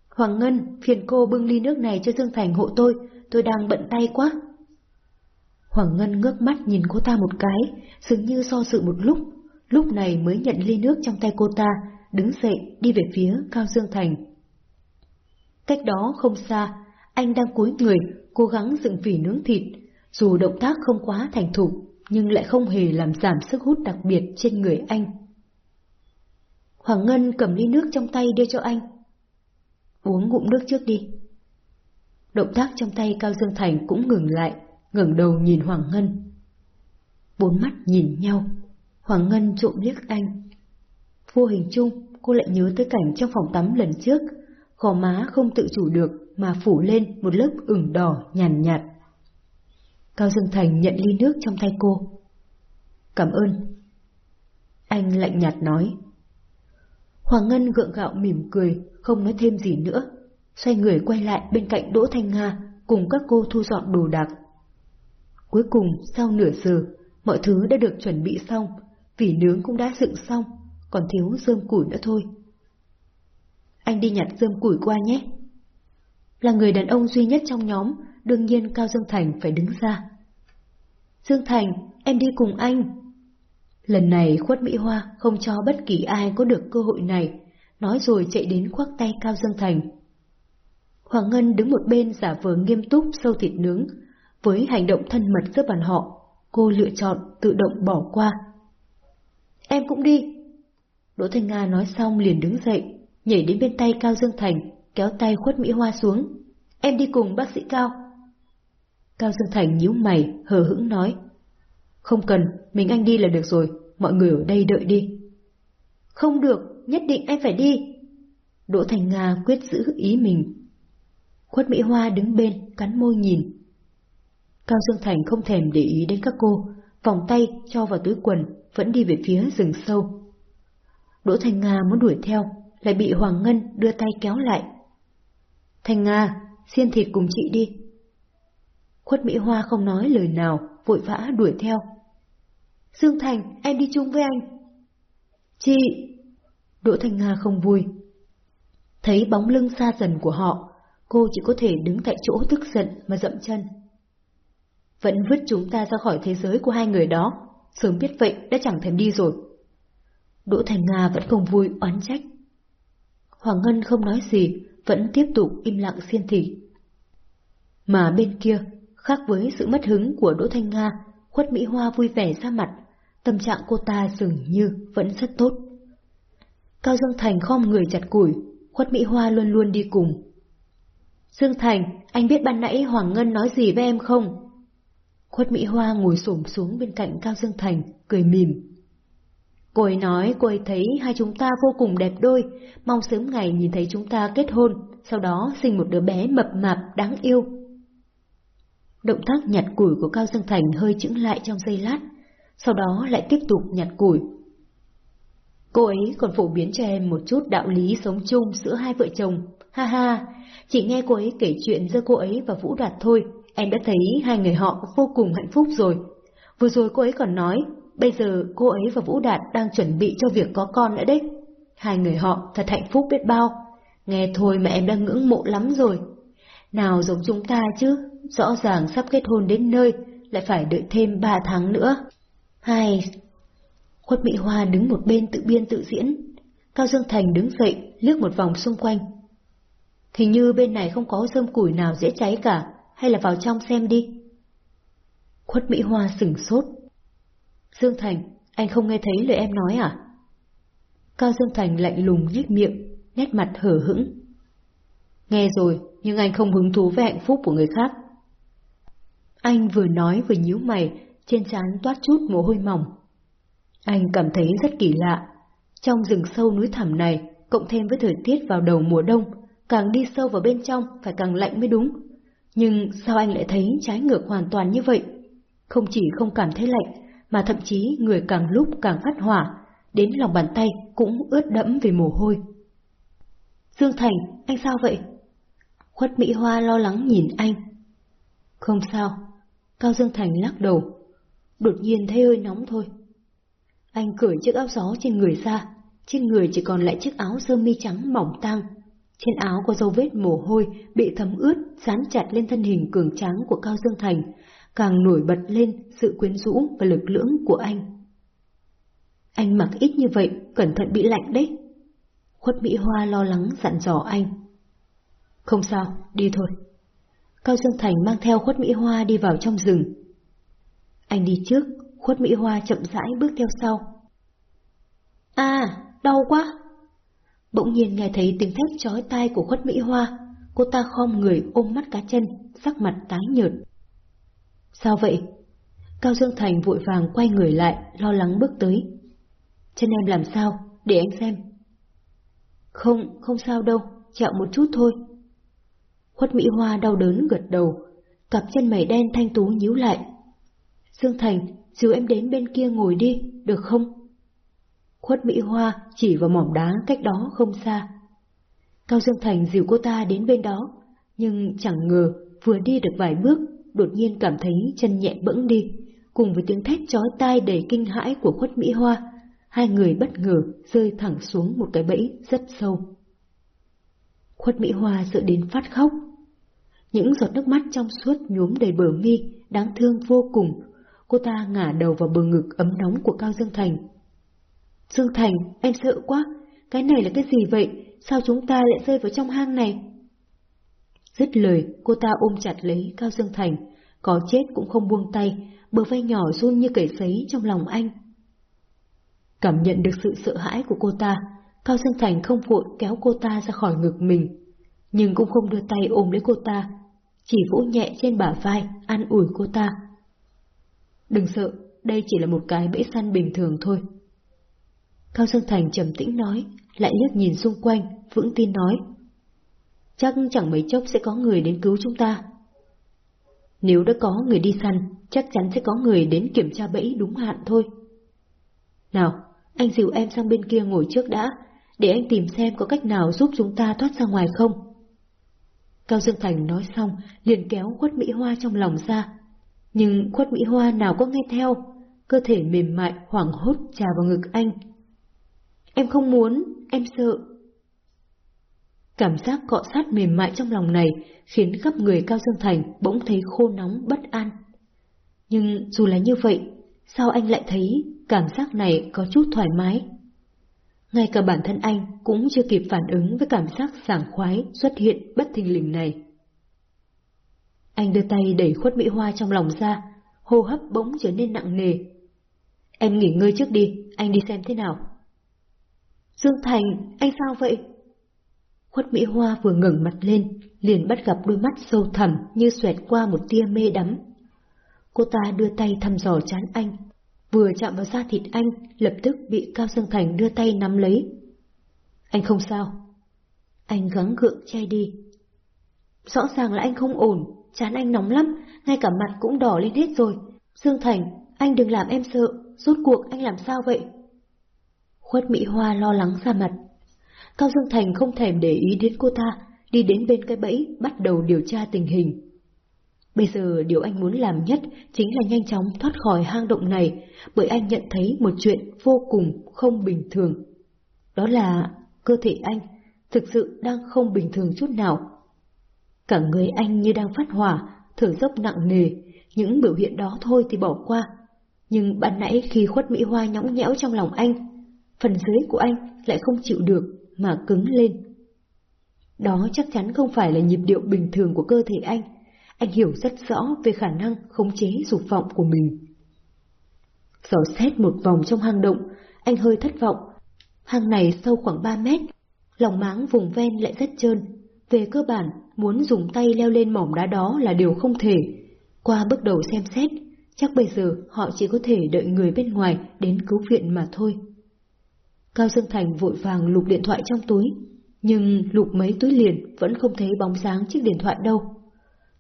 Hoàng Ngân, phiền cô bưng ly nước này cho Dương Thành hộ tôi, tôi đang bận tay quá. Hoàng Ngân ngước mắt nhìn cô ta một cái, dường như so sự một lúc, lúc này mới nhận ly nước trong tay cô ta, đứng dậy đi về phía Cao Dương Thành. Cách đó không xa, anh đang cúi người, cố gắng dựng vỉ nướng thịt, dù động tác không quá thành thục, nhưng lại không hề làm giảm sức hút đặc biệt trên người anh. Hoàng Ngân cầm ly nước trong tay đưa cho anh. Uống ngụm nước trước đi. Động tác trong tay Cao Dương Thành cũng ngừng lại, ngẩng đầu nhìn Hoàng Ngân. Bốn mắt nhìn nhau, Hoàng Ngân trộm liếc anh. Vô hình chung, cô lại nhớ tới cảnh trong phòng tắm lần trước, gò má không tự chủ được mà phủ lên một lớp ửng đỏ nhàn nhạt, nhạt. Cao Dương Thành nhận ly nước trong tay cô. Cảm ơn. Anh lạnh nhạt nói. Hoàng Ngân gượng gạo mỉm cười, không nói thêm gì nữa, xoay người quay lại bên cạnh Đỗ Thanh Nga cùng các cô thu dọn đồ đạc. Cuối cùng, sau nửa giờ, mọi thứ đã được chuẩn bị xong, vỉ nướng cũng đã dựng xong, còn thiếu rơm củi nữa thôi. Anh đi nhặt dơm củi qua nhé. Là người đàn ông duy nhất trong nhóm, đương nhiên Cao Dương Thành phải đứng ra. Dương Thành, em đi cùng anh. Lần này khuất Mỹ Hoa không cho bất kỳ ai có được cơ hội này, nói rồi chạy đến khoác tay Cao Dương Thành. Hoàng Ngân đứng một bên giả vờ nghiêm túc sâu thịt nướng, với hành động thân mật giữa bàn họ, cô lựa chọn tự động bỏ qua. Em cũng đi. Đỗ Thanh Nga nói xong liền đứng dậy, nhảy đến bên tay Cao Dương Thành, kéo tay khuất Mỹ Hoa xuống. Em đi cùng bác sĩ Cao. Cao Dương Thành nhíu mày, hờ hững nói. Không cần, mình anh đi là được rồi, mọi người ở đây đợi đi. Không được, nhất định em phải đi. Đỗ Thành Nga quyết giữ ý mình. Khuất Mỹ Hoa đứng bên, cắn môi nhìn. Cao Dương Thành không thèm để ý đến các cô, vòng tay cho vào túi quần, vẫn đi về phía rừng sâu. Đỗ Thành Nga muốn đuổi theo, lại bị Hoàng Ngân đưa tay kéo lại. Thành Nga, xiên thịt cùng chị đi. Khuất Mỹ Hoa không nói lời nào, vội vã đuổi theo. Dương Thành, em đi chung với anh. Chị! Đỗ Thành Nga không vui. Thấy bóng lưng xa dần của họ, cô chỉ có thể đứng tại chỗ tức giận mà dậm chân. Vẫn vứt chúng ta ra khỏi thế giới của hai người đó, sớm biết vậy đã chẳng thèm đi rồi. Đỗ Thành Nga vẫn không vui oán trách. Hoàng Ngân không nói gì, vẫn tiếp tục im lặng xiên thịt. Mà bên kia, khác với sự mất hứng của Đỗ Thanh Nga, Khuất Mỹ Hoa vui vẻ ra mặt, tâm trạng cô ta dường như vẫn rất tốt. Cao Dương Thành khom người chặt củi, Khuất Mỹ Hoa luôn luôn đi cùng. Dương Thành, anh biết ban nãy Hoàng Ngân nói gì với em không? Khuất Mỹ Hoa ngồi xổm xuống bên cạnh Cao Dương Thành, cười mỉm. Cô ấy nói cô ấy thấy hai chúng ta vô cùng đẹp đôi, mong sớm ngày nhìn thấy chúng ta kết hôn, sau đó sinh một đứa bé mập mạp đáng yêu. Động tác nhặt củi của Cao Dương Thành hơi chững lại trong giây lát, sau đó lại tiếp tục nhặt củi. Cô ấy còn phổ biến cho em một chút đạo lý sống chung giữa hai vợ chồng. Ha ha, chỉ nghe cô ấy kể chuyện giữa cô ấy và Vũ Đạt thôi, em đã thấy hai người họ vô cùng hạnh phúc rồi. Vừa rồi cô ấy còn nói, bây giờ cô ấy và Vũ Đạt đang chuẩn bị cho việc có con nữa đấy. Hai người họ thật hạnh phúc biết bao. Nghe thôi mà em đang ngưỡng mộ lắm rồi. Nào giống chúng ta chứ, rõ ràng sắp kết hôn đến nơi, lại phải đợi thêm ba tháng nữa. Hai... Khuất Mỹ Hoa đứng một bên tự biên tự diễn, Cao Dương Thành đứng dậy, liếc một vòng xung quanh. Hình như bên này không có rơm củi nào dễ cháy cả, hay là vào trong xem đi. Khuất Mỹ Hoa sửng sốt. Dương Thành, anh không nghe thấy lời em nói à? Cao Dương Thành lạnh lùng nhếch miệng, nét mặt hở hững. Nghe rồi, nhưng anh không hứng thú với hạnh phúc của người khác. Anh vừa nói vừa nhíu mày, trên trán toát chút mồ hôi mỏng. Anh cảm thấy rất kỳ lạ. Trong rừng sâu núi thẳm này, cộng thêm với thời tiết vào đầu mùa đông, càng đi sâu vào bên trong phải càng lạnh mới đúng. Nhưng sao anh lại thấy trái ngược hoàn toàn như vậy? Không chỉ không cảm thấy lạnh, mà thậm chí người càng lúc càng phát hỏa, đến lòng bàn tay cũng ướt đẫm vì mồ hôi. Dương Thành, anh sao vậy? Khuất Mỹ Hoa lo lắng nhìn anh. Không sao, Cao Dương Thành lắc đầu. Đột nhiên thấy hơi nóng thôi. Anh cởi chiếc áo gió trên người ra, trên người chỉ còn lại chiếc áo sơ mi trắng mỏng tang. Trên áo có dấu vết mồ hôi bị thấm ướt dán chặt lên thân hình cường tráng của Cao Dương Thành, càng nổi bật lên sự quyến rũ và lực lưỡng của anh. Anh mặc ít như vậy, cẩn thận bị lạnh đấy. Khuất Mỹ Hoa lo lắng dặn dò anh. Không sao, đi thôi. Cao Dương Thành mang theo Khuất Mỹ Hoa đi vào trong rừng. Anh đi trước, Khuất Mỹ Hoa chậm rãi bước theo sau. À, đau quá! Bỗng nhiên nghe thấy tiếng thét chói tai của Khuất Mỹ Hoa, cô ta khom người ôm mắt cá chân, sắc mặt tái nhợt. Sao vậy? Cao Dương Thành vội vàng quay người lại, lo lắng bước tới. Chân em làm sao? Để anh xem. Không, không sao đâu, chạm một chút thôi. Khuất Mỹ Hoa đau đớn gật đầu, cặp chân mày đen thanh tú nhíu lại. Dương Thành, dìu em đến bên kia ngồi đi, được không? Khuất Mỹ Hoa chỉ vào mỏm đá cách đó không xa. Cao Dương Thành dìu cô ta đến bên đó, nhưng chẳng ngờ vừa đi được vài bước, đột nhiên cảm thấy chân nhẹ bẫng đi, cùng với tiếng thét chói tai đầy kinh hãi của Khuất Mỹ Hoa, hai người bất ngờ rơi thẳng xuống một cái bẫy rất sâu. Khuất Mỹ Hoa sợ đến phát khóc. Những giọt nước mắt trong suốt nhuốm đầy bờ mi, đáng thương vô cùng. Cô ta ngả đầu vào bờ ngực ấm nóng của Cao Dương Thành. Dương Thành, em sợ quá, cái này là cái gì vậy? Sao chúng ta lại rơi vào trong hang này? Dứt lời, cô ta ôm chặt lấy Cao Dương Thành, có chết cũng không buông tay, bờ vai nhỏ run như cầy sấy trong lòng anh. Cảm nhận được sự sợ hãi của cô ta, Cao Dương Thành không vội kéo cô ta ra khỏi ngực mình, nhưng cũng không đưa tay ôm lấy cô ta, chỉ vỗ nhẹ trên bả vai, an ủi cô ta. Đừng sợ, đây chỉ là một cái bẫy săn bình thường thôi. Cao Dương Thành trầm tĩnh nói, lại liếc nhìn xung quanh, vững tin nói. Chắc chẳng mấy chốc sẽ có người đến cứu chúng ta. Nếu đã có người đi săn, chắc chắn sẽ có người đến kiểm tra bẫy đúng hạn thôi. Nào, anh dìu em sang bên kia ngồi trước đã, để anh tìm xem có cách nào giúp chúng ta thoát ra ngoài không. Cao Dương Thành nói xong, liền kéo khuất Mỹ Hoa trong lòng ra. Nhưng khuất Mỹ Hoa nào có nghe theo, cơ thể mềm mại hoảng hốt trà vào ngực anh. Em không muốn, em sợ. Cảm giác cọ sát mềm mại trong lòng này khiến khắp người Cao Dương Thành bỗng thấy khô nóng bất an. Nhưng dù là như vậy, sao anh lại thấy cảm giác này có chút thoải mái? Ngay cả bản thân anh cũng chưa kịp phản ứng với cảm giác sảng khoái xuất hiện bất thình lình này. Anh đưa tay đẩy khuất mỹ hoa trong lòng ra, hô hấp bỗng trở nên nặng nề. Em nghỉ ngơi trước đi, anh đi xem thế nào. Dương Thành, anh sao vậy? Khuất Mỹ Hoa vừa ngẩng mặt lên, liền bắt gặp đôi mắt sâu thẳm như xoẹt qua một tia mê đắm. Cô ta đưa tay thăm dò chán anh, vừa chạm vào da thịt anh, lập tức bị Cao Dương Thành đưa tay nắm lấy. Anh không sao. Anh gắng gượng che đi. Rõ ràng là anh không ổn, chán anh nóng lắm, ngay cả mặt cũng đỏ lên hết rồi. Dương Thành, anh đừng làm em sợ, rốt cuộc anh làm sao vậy? Khuất Mỹ Hoa lo lắng ra mặt. Cao Dương Thành không thèm để ý đến cô ta, đi đến bên cái bẫy bắt đầu điều tra tình hình. Bây giờ điều anh muốn làm nhất chính là nhanh chóng thoát khỏi hang động này, bởi anh nhận thấy một chuyện vô cùng không bình thường. Đó là cơ thể anh thực sự đang không bình thường chút nào. Cả người anh như đang phát hỏa, thở dốc nặng nề, những biểu hiện đó thôi thì bỏ qua. Nhưng ban nãy khi khuất Mỹ Hoa nhõng nhẽo trong lòng anh, phần dưới của anh lại không chịu được mà cứng lên. Đó chắc chắn không phải là nhịp điệu bình thường của cơ thể anh, anh hiểu rất rõ về khả năng khống chế dục vọng của mình. Dò xét một vòng trong hang động, anh hơi thất vọng. Hang này sâu khoảng 3 mét, lòng máng vùng ven lại rất trơn. Về cơ bản, muốn dùng tay leo lên mỏm đá đó là điều không thể. Qua bước đầu xem xét, chắc bây giờ họ chỉ có thể đợi người bên ngoài đến cứu viện mà thôi. Cao Dương Thành vội vàng lục điện thoại trong túi, nhưng lục mấy túi liền vẫn không thấy bóng dáng chiếc điện thoại đâu.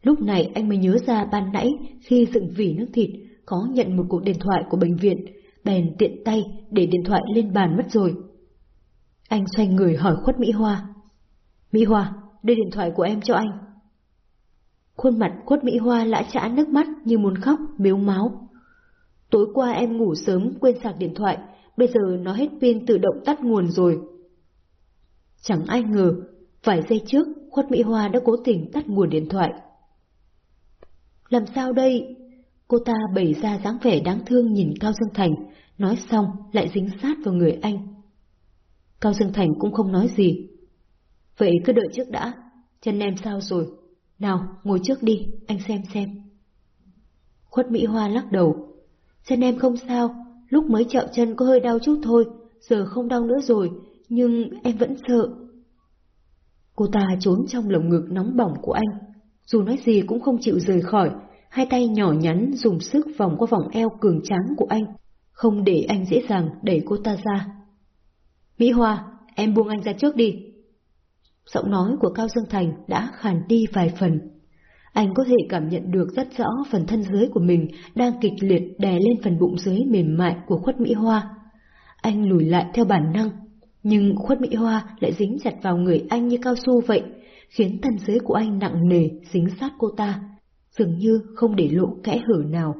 Lúc này anh mới nhớ ra ban nãy khi dựng vỉ nước thịt có nhận một cuộc điện thoại của bệnh viện, bèn tiện tay để điện thoại lên bàn mất rồi. Anh xoay người hỏi khuất Mỹ Hoa. Mỹ Hoa, đưa điện thoại của em cho anh. Khuôn mặt khuất Mỹ Hoa lã chã nước mắt như muốn khóc, miếu máu. Tối qua em ngủ sớm quên sạc điện thoại, bây giờ nó hết pin tự động tắt nguồn rồi. Chẳng ai ngờ, vài giây trước, khuất Mỹ Hoa đã cố tình tắt nguồn điện thoại. Làm sao đây? Cô ta bày ra dáng vẻ đáng thương nhìn Cao Dương Thành, nói xong lại dính sát vào người anh. Cao Dương Thành cũng không nói gì. Vậy cứ đợi trước đã, chân em sao rồi? Nào, ngồi trước đi, anh xem xem. Khuất Mỹ Hoa lắc đầu. Chân em không sao, lúc mới chạm chân có hơi đau chút thôi, giờ không đau nữa rồi, nhưng em vẫn sợ. Cô ta trốn trong lồng ngực nóng bỏng của anh, dù nói gì cũng không chịu rời khỏi, hai tay nhỏ nhắn dùng sức vòng qua vòng eo cường tráng của anh, không để anh dễ dàng đẩy cô ta ra. Mỹ Hoa, em buông anh ra trước đi. Giọng nói của Cao Dương Thành đã khàn đi vài phần. Anh có thể cảm nhận được rất rõ phần thân dưới của mình đang kịch liệt đè lên phần bụng dưới mềm mại của khuất Mỹ Hoa. Anh lùi lại theo bản năng, nhưng khuất Mỹ Hoa lại dính chặt vào người anh như cao su vậy, khiến thân dưới của anh nặng nề dính sát cô ta, dường như không để lộ kẽ hở nào.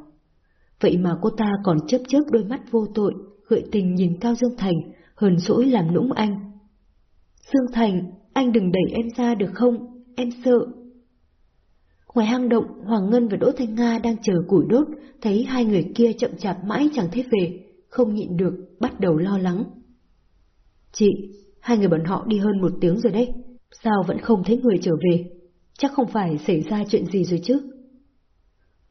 Vậy mà cô ta còn chớp chớp đôi mắt vô tội, gợi tình nhìn Cao Dương Thành, hờn dỗi làm nũng anh. Dương Thành, anh đừng đẩy em ra được không? Em sợ. Ngoài hang động, Hoàng Ngân và Đỗ Thanh Nga đang chờ củi đốt, thấy hai người kia chậm chạp mãi chẳng thấy về, không nhịn được, bắt đầu lo lắng. Chị, hai người bọn họ đi hơn một tiếng rồi đấy, sao vẫn không thấy người trở về? Chắc không phải xảy ra chuyện gì rồi chứ?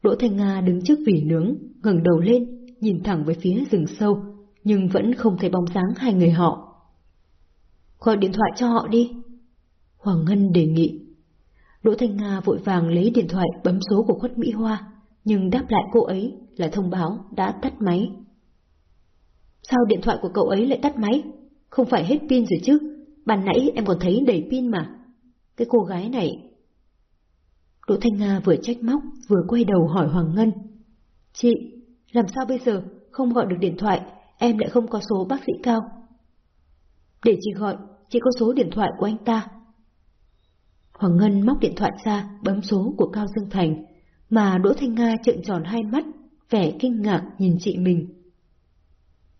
Đỗ Thanh Nga đứng trước vỉ nướng, ngẩng đầu lên, nhìn thẳng về phía rừng sâu, nhưng vẫn không thấy bóng dáng hai người họ. Gọi điện thoại cho họ đi. Hoàng Ngân đề nghị. Đỗ Thanh Nga vội vàng lấy điện thoại bấm số của khuất Mỹ Hoa, nhưng đáp lại cô ấy là thông báo đã tắt máy. Sao điện thoại của cậu ấy lại tắt máy? Không phải hết pin rồi chứ, ban nãy em còn thấy đầy pin mà. Cái cô gái này... Đỗ Thanh Nga vừa trách móc, vừa quay đầu hỏi Hoàng Ngân. Chị, làm sao bây giờ không gọi được điện thoại, em lại không có số bác sĩ cao? Để chị gọi, chị có số điện thoại của anh ta. Hoàng Ngân móc điện thoại ra, bấm số của Cao Dương Thành, mà Đỗ Thanh Nga trợn tròn hai mắt, vẻ kinh ngạc nhìn chị mình.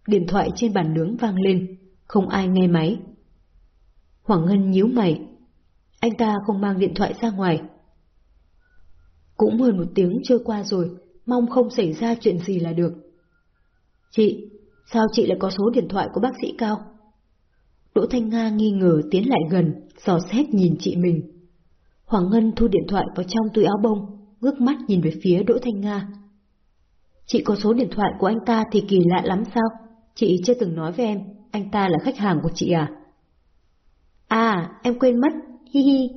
Điện thoại trên bàn nướng vang lên, không ai nghe máy. Hoàng Ngân nhíu mày, anh ta không mang điện thoại ra ngoài. Cũng hơn một tiếng trôi qua rồi, mong không xảy ra chuyện gì là được. Chị, sao chị lại có số điện thoại của bác sĩ Cao? Đỗ Thanh Nga nghi ngờ tiến lại gần, dò xét nhìn chị mình. Hoàng Ngân thu điện thoại vào trong túi áo bông, ngước mắt nhìn về phía Đỗ Thanh Nga. Chị có số điện thoại của anh ta thì kỳ lạ lắm sao? Chị chưa từng nói với em, anh ta là khách hàng của chị à? À, em quên mất, hi hi.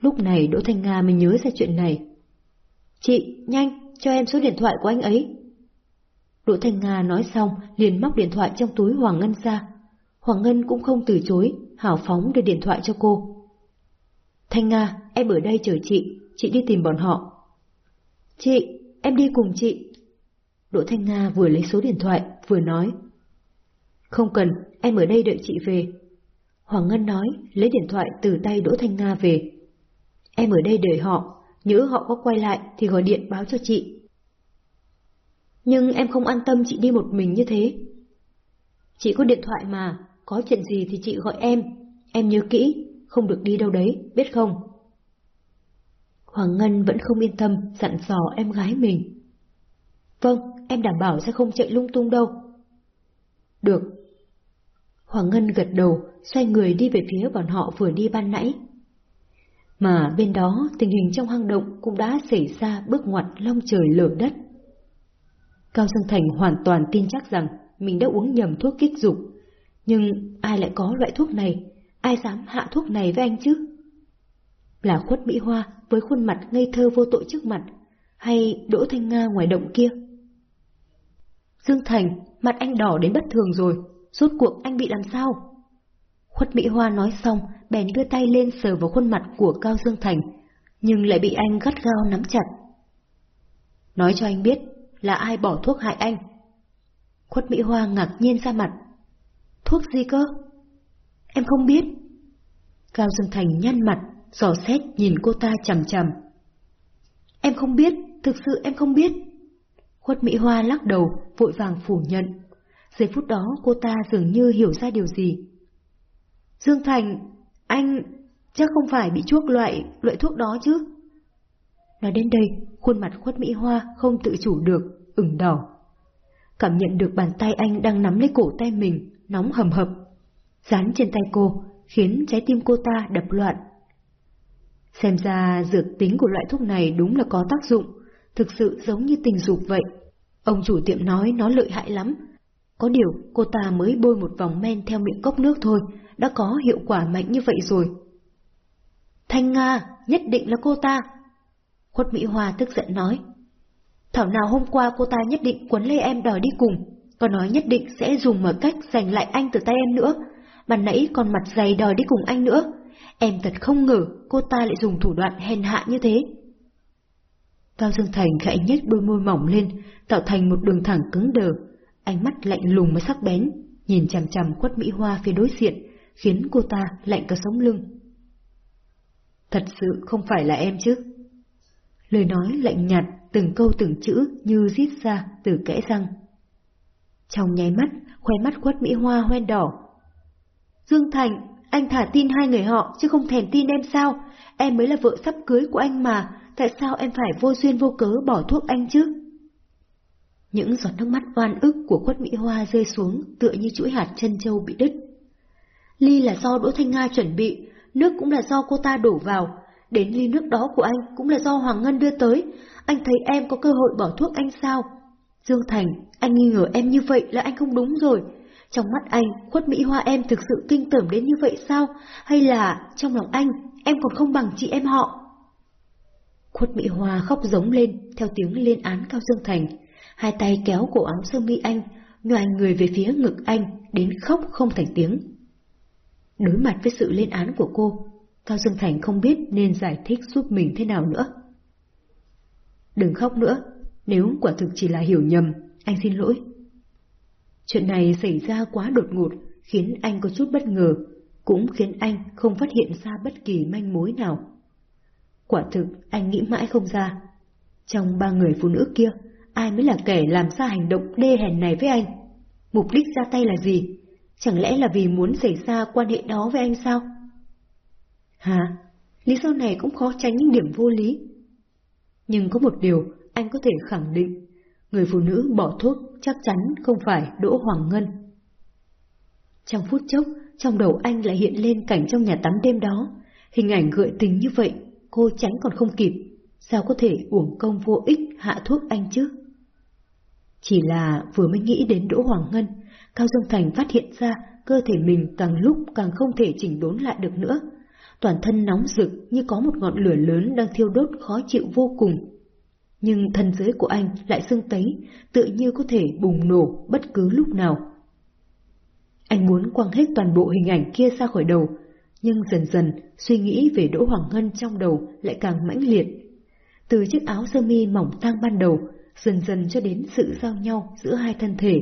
Lúc này Đỗ Thanh Nga mới nhớ ra chuyện này. Chị, nhanh, cho em số điện thoại của anh ấy. Đỗ Thanh Nga nói xong, liền móc điện thoại trong túi Hoàng Ngân ra. Hoàng Ngân cũng không từ chối, hào phóng đưa điện thoại cho cô. Thanh Nga, em ở đây chờ chị, chị đi tìm bọn họ. Chị, em đi cùng chị. Đỗ Thanh Nga vừa lấy số điện thoại, vừa nói. Không cần, em ở đây đợi chị về. Hoàng Ngân nói, lấy điện thoại từ tay Đỗ Thanh Nga về. Em ở đây đợi họ, nhớ họ có quay lại thì gọi điện báo cho chị. Nhưng em không an tâm chị đi một mình như thế. Chị có điện thoại mà, có chuyện gì thì chị gọi em, em nhớ kỹ, không được đi đâu đấy, biết không? Hoàng Ngân vẫn không yên tâm dặn dò em gái mình. Vâng, em đảm bảo sẽ không chạy lung tung đâu. Được. Hoàng Ngân gật đầu, xoay người đi về phía bọn họ vừa đi ban nãy. Mà bên đó tình hình trong hang động cũng đã xảy ra bước ngoặt long trời lở đất. Cao Dương Thành hoàn toàn tin chắc rằng mình đã uống nhầm thuốc kích dục, nhưng ai lại có loại thuốc này ai dám hạ thuốc này với anh chứ? Là khuất Mỹ Hoa với khuôn mặt ngây thơ vô tội trước mặt, hay Đỗ Thanh Nga ngoài động kia? Dương Thành, mặt anh đỏ đến bất thường rồi, rốt cuộc anh bị làm sao? Khuất Mỹ Hoa nói xong, bèn đưa tay lên sờ vào khuôn mặt của Cao Dương Thành, nhưng lại bị anh gắt gao nắm chặt. Nói cho anh biết, là ai bỏ thuốc hại anh? Khuất Mỹ Hoa ngạc nhiên ra mặt. Thuốc gì cơ? Em không biết. Cao Dương Thành nhăn mặt, dò xét nhìn cô ta chầm chầm. Em không biết, thực sự em không biết. Khuất Mỹ Hoa lắc đầu, vội vàng phủ nhận. Giây phút đó cô ta dường như hiểu ra điều gì. Dương Thành, anh chắc không phải bị chuốc loại, loại thuốc đó chứ? Nói đến đây, khuôn mặt khuất Mỹ Hoa không tự chủ được, ửng đỏ. Cảm nhận được bàn tay anh đang nắm lấy cổ tay mình, nóng hầm hập. Dán trên tay cô, khiến trái tim cô ta đập loạn. Xem ra dược tính của loại thuốc này đúng là có tác dụng, thực sự giống như tình dục vậy. Ông chủ tiệm nói nó lợi hại lắm. Có điều cô ta mới bôi một vòng men theo miệng cốc nước thôi, đã có hiệu quả mạnh như vậy rồi. Thanh Nga, nhất định là cô ta. Khuất Mỹ Hoa tức giận nói. Thảo nào hôm qua cô ta nhất định quấn lấy em đòi đi cùng, còn nói nhất định sẽ dùng mở cách giành lại anh từ tay em nữa. Mà nãy còn mặt dày đòi đi cùng anh nữa. Em thật không ngờ cô ta lại dùng thủ đoạn hèn hạ như thế. Cao Dương Thành khẽ nhếch đôi môi mỏng lên, tạo thành một đường thẳng cứng đờ, ánh mắt lạnh lùng mà sắc bén, nhìn chằm chằm quất Mỹ Hoa phía đối diện, khiến cô ta lạnh cả sống lưng. Thật sự không phải là em chứ? Lời nói lạnh nhạt, từng câu từng chữ như rít ra từ kẽ răng. Trong nháy mắt, khoe mắt quất Mỹ Hoa hoen đỏ. Dương Thành, anh thả tin hai người họ chứ không thèm tin em sao? Em mới là vợ sắp cưới của anh mà, tại sao em phải vô duyên vô cớ bỏ thuốc anh chứ? Những giọt nước mắt oan ức của quất Mỹ Hoa rơi xuống tựa như chuỗi hạt chân châu bị đứt. Ly là do Đỗ Thanh Nga chuẩn bị, nước cũng là do cô ta đổ vào, đến ly nước đó của anh cũng là do Hoàng Ngân đưa tới, anh thấy em có cơ hội bỏ thuốc anh sao? Dương Thành, anh nghi ngờ em như vậy là anh không đúng rồi. Trong mắt anh, khuất Mỹ Hoa em thực sự kinh tởm đến như vậy sao? Hay là trong lòng anh, em còn không bằng chị em họ? Khuất Mỹ Hoa khóc giống lên theo tiếng lên án Cao Dương Thành. Hai tay kéo cổ áo sơ mi anh, nhoài người về phía ngực anh, đến khóc không thành tiếng. Đối mặt với sự lên án của cô, Cao Dương Thành không biết nên giải thích giúp mình thế nào nữa. Đừng khóc nữa, nếu quả thực chỉ là hiểu nhầm, anh xin lỗi. Chuyện này xảy ra quá đột ngột, khiến anh có chút bất ngờ, cũng khiến anh không phát hiện ra bất kỳ manh mối nào. Quả thực, anh nghĩ mãi không ra. Trong ba người phụ nữ kia, ai mới là kẻ làm ra hành động đê hèn này với anh? Mục đích ra tay là gì? Chẳng lẽ là vì muốn xảy ra quan hệ đó với anh sao? Hả? Lý do này cũng khó tránh những điểm vô lý. Nhưng có một điều anh có thể khẳng định, người phụ nữ bỏ thuốc chắc chắn không phải Đỗ Hoàng Ngân. Trong phút chốc, trong đầu anh lại hiện lên cảnh trong nhà tắm đêm đó, hình ảnh gợi tình như vậy, cô tránh còn không kịp, sao có thể uổng công vô ích hạ thuốc anh chứ? Chỉ là vừa mới nghĩ đến Đỗ Hoàng Ngân, Cao Dương Thành phát hiện ra cơ thể mình càng lúc càng không thể chỉnh đốn lại được nữa. Toàn thân nóng rực như có một ngọn lửa lớn đang thiêu đốt khó chịu vô cùng. Nhưng thân giới của anh lại sưng tấy, tựa như có thể bùng nổ bất cứ lúc nào. Anh muốn quăng hết toàn bộ hình ảnh kia ra khỏi đầu, nhưng dần dần suy nghĩ về Đỗ Hoàng Ngân trong đầu lại càng mãnh liệt. Từ chiếc áo sơ mi mỏng tang ban đầu, dần dần cho đến sự giao nhau giữa hai thân thể,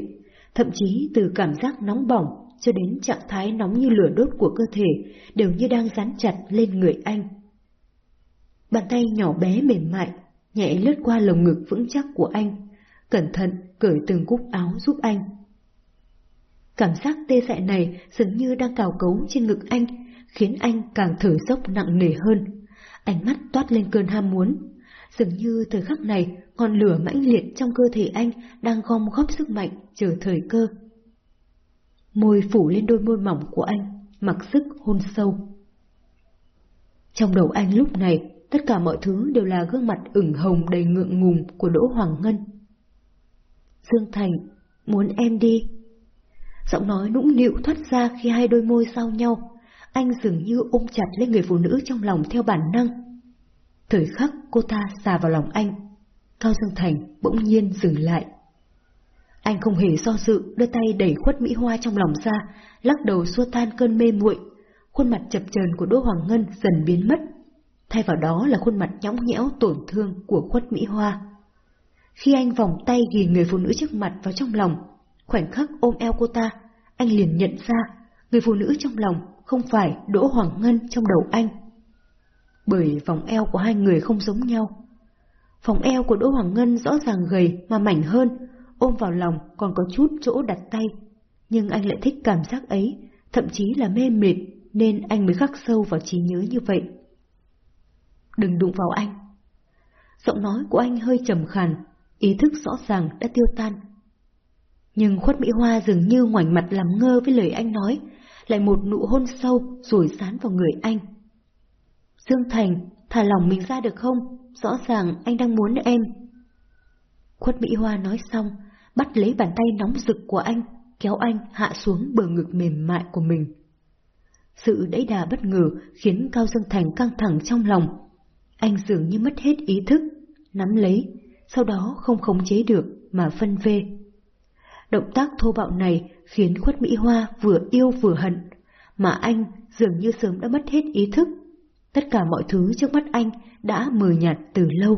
thậm chí từ cảm giác nóng bỏng cho đến trạng thái nóng như lửa đốt của cơ thể đều như đang dán chặt lên người anh. Bàn tay nhỏ bé mềm mại, nhẹ lướt qua lồng ngực vững chắc của anh, cẩn thận cởi từng cúc áo giúp anh. Cảm giác tê dại này dường như đang cào cấu trên ngực anh, khiến anh càng thở dốc nặng nề hơn. Ánh mắt toát lên cơn ham muốn. Dường như thời khắc này, ngọn lửa mãnh liệt trong cơ thể anh đang gom góp sức mạnh, chờ thời cơ. Môi phủ lên đôi môi mỏng của anh, mặc sức hôn sâu. Trong đầu anh lúc này, tất cả mọi thứ đều là gương mặt ửng hồng đầy ngượng ngùng của Đỗ Hoàng Ngân. Dương Thành, muốn em đi. Giọng nói nũng nịu thoát ra khi hai đôi môi giao nhau, anh dường như ôm chặt lên người phụ nữ trong lòng theo bản năng. Thời khắc cô ta xà vào lòng anh. Cao Dương Thành bỗng nhiên dừng lại. Anh không hề do dự đưa tay đẩy khuất Mỹ Hoa trong lòng ra, lắc đầu xua tan cơn mê muội. Khuôn mặt chập chờn của Đỗ Hoàng Ngân dần biến mất, thay vào đó là khuôn mặt nhõng nhẽo tổn thương của khuất Mỹ Hoa. Khi anh vòng tay ghi người phụ nữ trước mặt vào trong lòng, khoảnh khắc ôm eo cô ta, anh liền nhận ra người phụ nữ trong lòng không phải Đỗ Hoàng Ngân trong đầu anh. Bởi vòng eo của hai người không giống nhau. Vòng eo của Đỗ Hoàng Ngân rõ ràng gầy mà mảnh hơn, ôm vào lòng còn có chút chỗ đặt tay. Nhưng anh lại thích cảm giác ấy, thậm chí là mê mệt, nên anh mới khắc sâu vào trí nhớ như vậy. Đừng đụng vào anh. Giọng nói của anh hơi trầm khàn, ý thức rõ ràng đã tiêu tan. Nhưng khuất Mỹ Hoa dường như ngoảnh mặt làm ngơ với lời anh nói, lại một nụ hôn sâu rồi sán vào người anh. Dương Thành, thả lòng mình ra được không? Rõ ràng anh đang muốn em. Khuất Mỹ Hoa nói xong, bắt lấy bàn tay nóng rực của anh, kéo anh hạ xuống bờ ngực mềm mại của mình. Sự đẩy đà bất ngờ khiến Cao Dương Thành căng thẳng trong lòng. Anh dường như mất hết ý thức, nắm lấy, sau đó không khống chế được mà phân vê. Động tác thô bạo này khiến Khuất Mỹ Hoa vừa yêu vừa hận, mà anh dường như sớm đã mất hết ý thức. Tất cả mọi thứ trước mắt anh đã mờ nhạt từ lâu.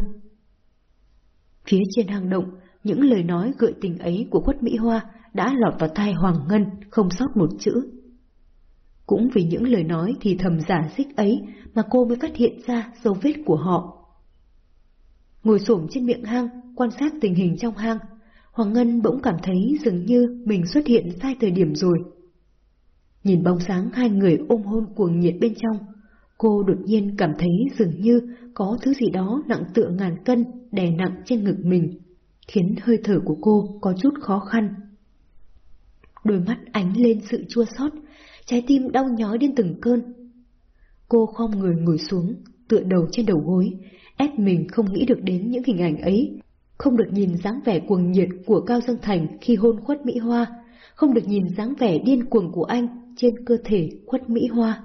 Phía trên hang động, những lời nói gợi tình ấy của Khuất Mỹ Hoa đã lọt vào tai Hoàng Ngân, không sót một chữ. Cũng vì những lời nói thì thầm giả dích ấy mà cô mới phát hiện ra dấu vết của họ. Ngồi xổm trên miệng hang, quan sát tình hình trong hang, Hoàng Ngân bỗng cảm thấy dường như mình xuất hiện sai thời điểm rồi. Nhìn bóng sáng hai người ôm hôn cuồng nhiệt bên trong, cô đột nhiên cảm thấy dường như có thứ gì đó nặng tựa ngàn cân đè nặng trên ngực mình, khiến hơi thở của cô có chút khó khăn. Đôi mắt ánh lên sự chua xót, trái tim đau nhói đến từng cơn. Cô khom người ngồi xuống, tựa đầu trên đầu gối, ép mình không nghĩ được đến những hình ảnh ấy, không được nhìn dáng vẻ cuồng nhiệt của Cao Dương Thành khi hôn khuất Mỹ Hoa, không được nhìn dáng vẻ điên cuồng của anh trên cơ thể khuất Mỹ Hoa.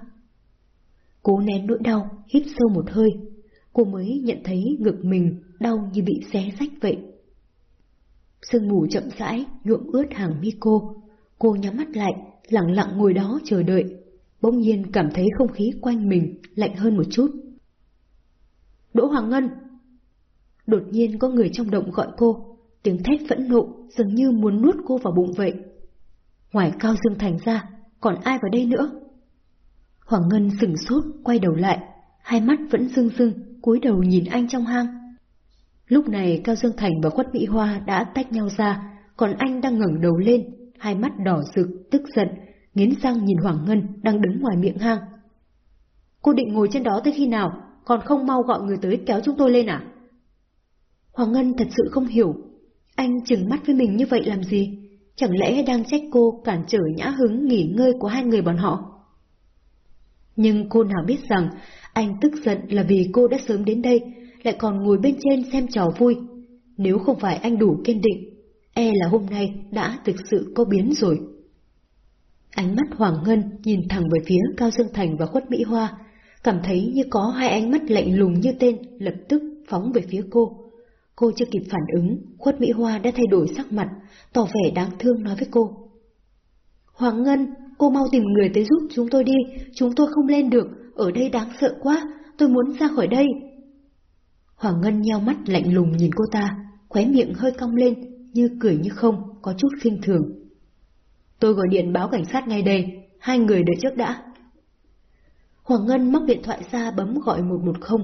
Cố nén nỗi đau, hít sâu một hơi, cô mới nhận thấy ngực mình đau như bị xé rách vậy. Sương mù chậm rãi nhuộm ướt hàng mi cô, cô nhắm mắt lại, lặng lặng ngồi đó chờ đợi, bỗng nhiên cảm thấy không khí quanh mình lạnh hơn một chút. Đỗ Hoàng Ngân! Đột nhiên có người trong động gọi cô, tiếng thét phẫn nộ dường như muốn nuốt cô vào bụng vậy. Ngoài Cao Dương Thành ra, còn ai vào đây nữa? Hoàng Ngân sừng sốt, quay đầu lại, hai mắt vẫn rưng rưng, cúi đầu nhìn anh trong hang. Lúc này Cao Dương Thành và Quất Mỹ Hoa đã tách nhau ra, còn anh đang ngẩng đầu lên, hai mắt đỏ rực, tức giận, nghiến răng nhìn Hoàng Ngân đang đứng ngoài miệng hang. Cô định ngồi trên đó tới khi nào, còn không mau gọi người tới kéo chúng tôi lên à? Hoàng Ngân thật sự không hiểu, anh chừng mắt với mình như vậy làm gì? Chẳng lẽ đang trách cô cản trở nhã hứng nghỉ ngơi của hai người bọn họ? Nhưng cô nào biết rằng anh tức giận là vì cô đã sớm đến đây, lại còn ngồi bên trên xem trò vui. Nếu không phải anh đủ kiên định, e là hôm nay đã thực sự có biến rồi. Ánh mắt Hoàng Ngân nhìn thẳng về phía Cao Dương Thành và Khuất Mỹ Hoa, cảm thấy như có hai ánh mắt lạnh lùng như tên lập tức phóng về phía cô. Cô chưa kịp phản ứng, Khuất Mỹ Hoa đã thay đổi sắc mặt, tỏ vẻ đáng thương nói với cô. Hoàng Ngân, cô mau tìm người tới giúp chúng tôi đi, chúng tôi không lên được, ở đây đáng sợ quá, tôi muốn ra khỏi đây. Hoàng Ngân nheo mắt lạnh lùng nhìn cô ta, khóe miệng hơi cong lên, như cười như không, có chút khinh thường. Tôi gọi điện báo cảnh sát ngay đây, hai người đợi trước đã. Hoàng Ngân móc điện thoại ra bấm gọi 110.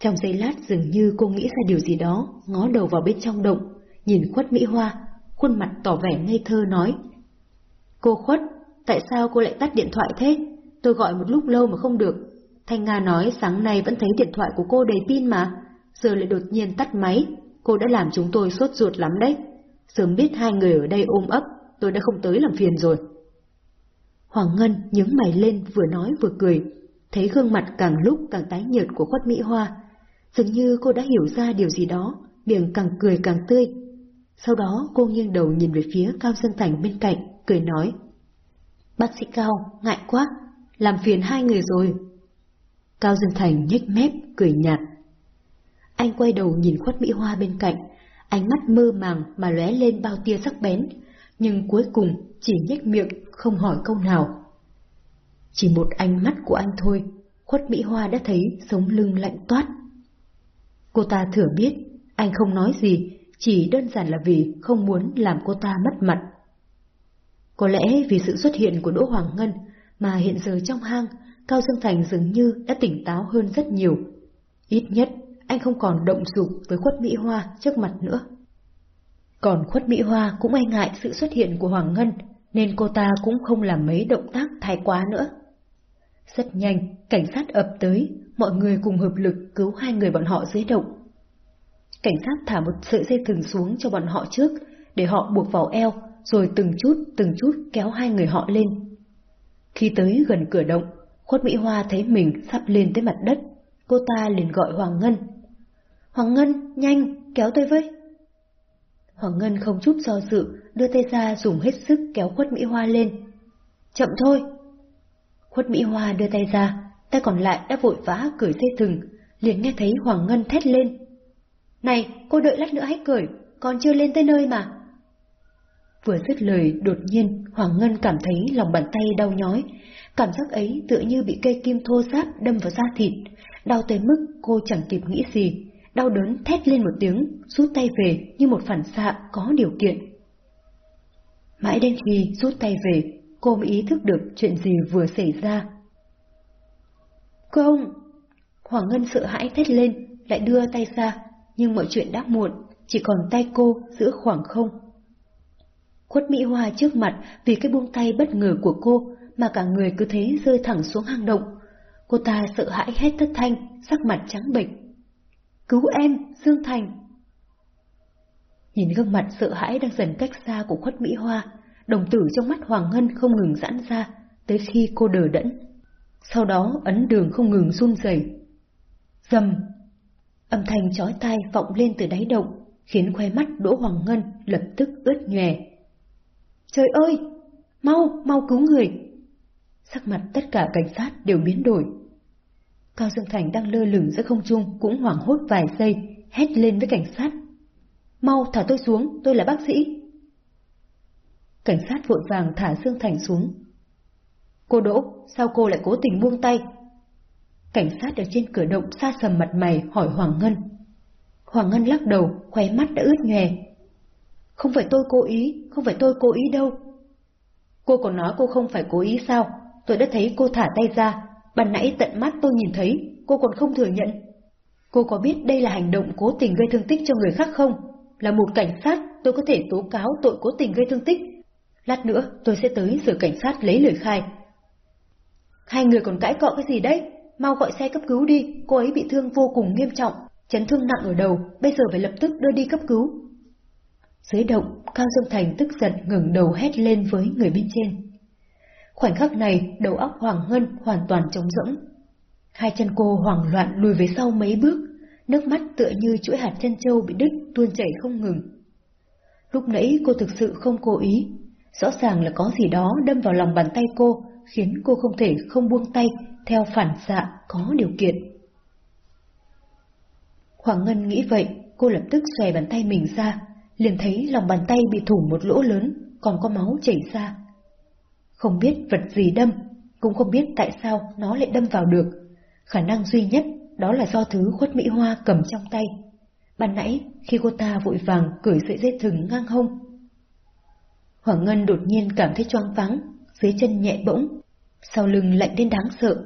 Trong giây lát dường như cô nghĩ ra điều gì đó, ngó đầu vào bên trong động, nhìn khuất Mỹ Hoa, khuôn mặt tỏ vẻ ngây thơ nói. Cô khuất, tại sao cô lại tắt điện thoại thế? Tôi gọi một lúc lâu mà không được. Thanh Nga nói sáng nay vẫn thấy điện thoại của cô đầy pin mà, giờ lại đột nhiên tắt máy, cô đã làm chúng tôi sốt ruột lắm đấy. Sớm biết hai người ở đây ôm ấp, tôi đã không tới làm phiền rồi. Hoàng Ngân nhướng mày lên vừa nói vừa cười, thấy gương mặt càng lúc càng tái nhợt của khuất Mỹ Hoa. Dường như cô đã hiểu ra điều gì đó, miệng càng cười càng tươi. Sau đó cô nghiêng đầu nhìn về phía Cao Dương Thành bên cạnh, cười nói. Bác sĩ Cao, ngại quá, làm phiền hai người rồi. Cao Dương Thành nhếch mép, cười nhạt. Anh quay đầu nhìn khuất Mỹ Hoa bên cạnh, ánh mắt mơ màng mà lóe lên bao tia sắc bén, nhưng cuối cùng chỉ nhếch miệng, không hỏi câu nào. Chỉ một ánh mắt của anh thôi, khuất Mỹ Hoa đã thấy sống lưng lạnh toát. Cô ta thừa biết, anh không nói gì, chỉ đơn giản là vì không muốn làm cô ta mất mặt. Có lẽ vì sự xuất hiện của Đỗ Hoàng Ngân mà hiện giờ trong hang, Cao Dương Thành dường như đã tỉnh táo hơn rất nhiều. Ít nhất, anh không còn động dục với khuất Mỹ Hoa trước mặt nữa. Còn khuất Mỹ Hoa cũng e ngại sự xuất hiện của Hoàng Ngân, nên cô ta cũng không làm mấy động tác thái quá nữa. Rất nhanh, cảnh sát ập tới, mọi người cùng hợp lực cứu hai người bọn họ dưới động. Cảnh sát thả một sợi dây thừng xuống cho bọn họ trước, để họ buộc vào eo, rồi từng chút từng chút kéo hai người họ lên. Khi tới gần cửa động, khuất Mỹ Hoa thấy mình sắp lên tới mặt đất, cô ta liền gọi Hoàng Ngân. Hoàng Ngân, nhanh, kéo tôi với. Hoàng Ngân không chút do dự, đưa tay ra dùng hết sức kéo khuất Mỹ Hoa lên. Chậm thôi. Khuất Mỹ Hoa đưa tay ra, tay còn lại đã vội vã cởi dây thừng, liền nghe thấy Hoàng Ngân thét lên. Này, cô đợi lát nữa hãy cởi, còn chưa lên tới nơi mà. Vừa dứt lời, đột nhiên, Hoàng Ngân cảm thấy lòng bàn tay đau nhói. Cảm giác ấy tựa như bị cây kim thô ráp đâm vào da thịt, đau tới mức cô chẳng kịp nghĩ gì, đau đớn thét lên một tiếng, rút tay về như một phản xạ có điều kiện. Mãi đến khi rút tay về, cô mới ý thức được chuyện gì vừa xảy ra. Không! Hoàng Ngân sợ hãi thét lên, lại đưa tay ra, nhưng mọi chuyện đã muộn, chỉ còn tay cô giữa khoảng không. Khuất Mỹ Hoa trước mặt vì cái buông tay bất ngờ của cô mà cả người cứ thế rơi thẳng xuống hang động. Cô ta sợ hãi hết thất thanh, sắc mặt trắng bệch. Cứu em, Dương Thành! Nhìn gương mặt sợ hãi đang dần cách xa của khuất Mỹ Hoa, đồng tử trong mắt Hoàng Ngân không ngừng giãn ra, tới khi cô đờ đẫn. Sau đó ấn đường không ngừng run rẩy. Dầm! Âm thanh chói tai vọng lên từ đáy động, khiến khoe mắt Đỗ Hoàng Ngân lập tức ướt nhòe. Trời ơi! Mau, mau cứu người! Sắc mặt tất cả cảnh sát đều biến đổi. Cao Dương Thành đang lơ lửng giữa không trung cũng hoảng hốt vài giây, hét lên với cảnh sát. Mau thả tôi xuống, tôi là bác sĩ. Cảnh sát vội vàng thả Dương Thành xuống. Cô Đỗ, sao cô lại cố tình buông tay? Cảnh sát ở trên cửa động xa sầm mặt mày hỏi Hoàng Ngân. Hoàng Ngân lắc đầu, khóe mắt đã ướt nhòe. Không phải tôi cố ý, không phải tôi cố ý đâu. Cô còn nói cô không phải cố ý sao? Tôi đã thấy cô thả tay ra, ban nãy tận mắt tôi nhìn thấy, cô còn không thừa nhận. Cô có biết đây là hành động cố tình gây thương tích cho người khác không? Là một cảnh sát, tôi có thể tố cáo tội cố tình gây thương tích. Lát nữa tôi sẽ tới sở cảnh sát lấy lời khai. Hai người còn cãi cọ cái gì đấy? Mau gọi xe cấp cứu đi, cô ấy bị thương vô cùng nghiêm trọng, chấn thương nặng ở đầu, bây giờ phải lập tức đưa đi cấp cứu. Dưới động, Cao Dương Thành tức giận ngừng đầu hét lên với người bên trên. Khoảnh khắc này, đầu óc Hoàng Ngân hoàn toàn trống rỗng. Hai chân cô hoảng loạn lùi về sau mấy bước, nước mắt tựa như chuỗi hạt chân châu bị đứt tuôn chảy không ngừng. Lúc nãy cô thực sự không cố ý, rõ ràng là có gì đó đâm vào lòng bàn tay cô, khiến cô không thể không buông tay theo phản xạ có điều kiện. Hoàng Ngân nghĩ vậy, cô lập tức xòe bàn tay mình ra, liền thấy lòng bàn tay bị thủng một lỗ lớn, còn có máu chảy ra. Không biết vật gì đâm, cũng không biết tại sao nó lại đâm vào được. Khả năng duy nhất đó là do thứ khuất Mỹ Hoa cầm trong tay. Ban nãy, khi cô ta vội vàng cởi sợi dây thừng ngang hông. Hoàng Ngân đột nhiên cảm thấy choáng váng, dưới chân nhẹ bỗng, sau lưng lạnh đến đáng sợ.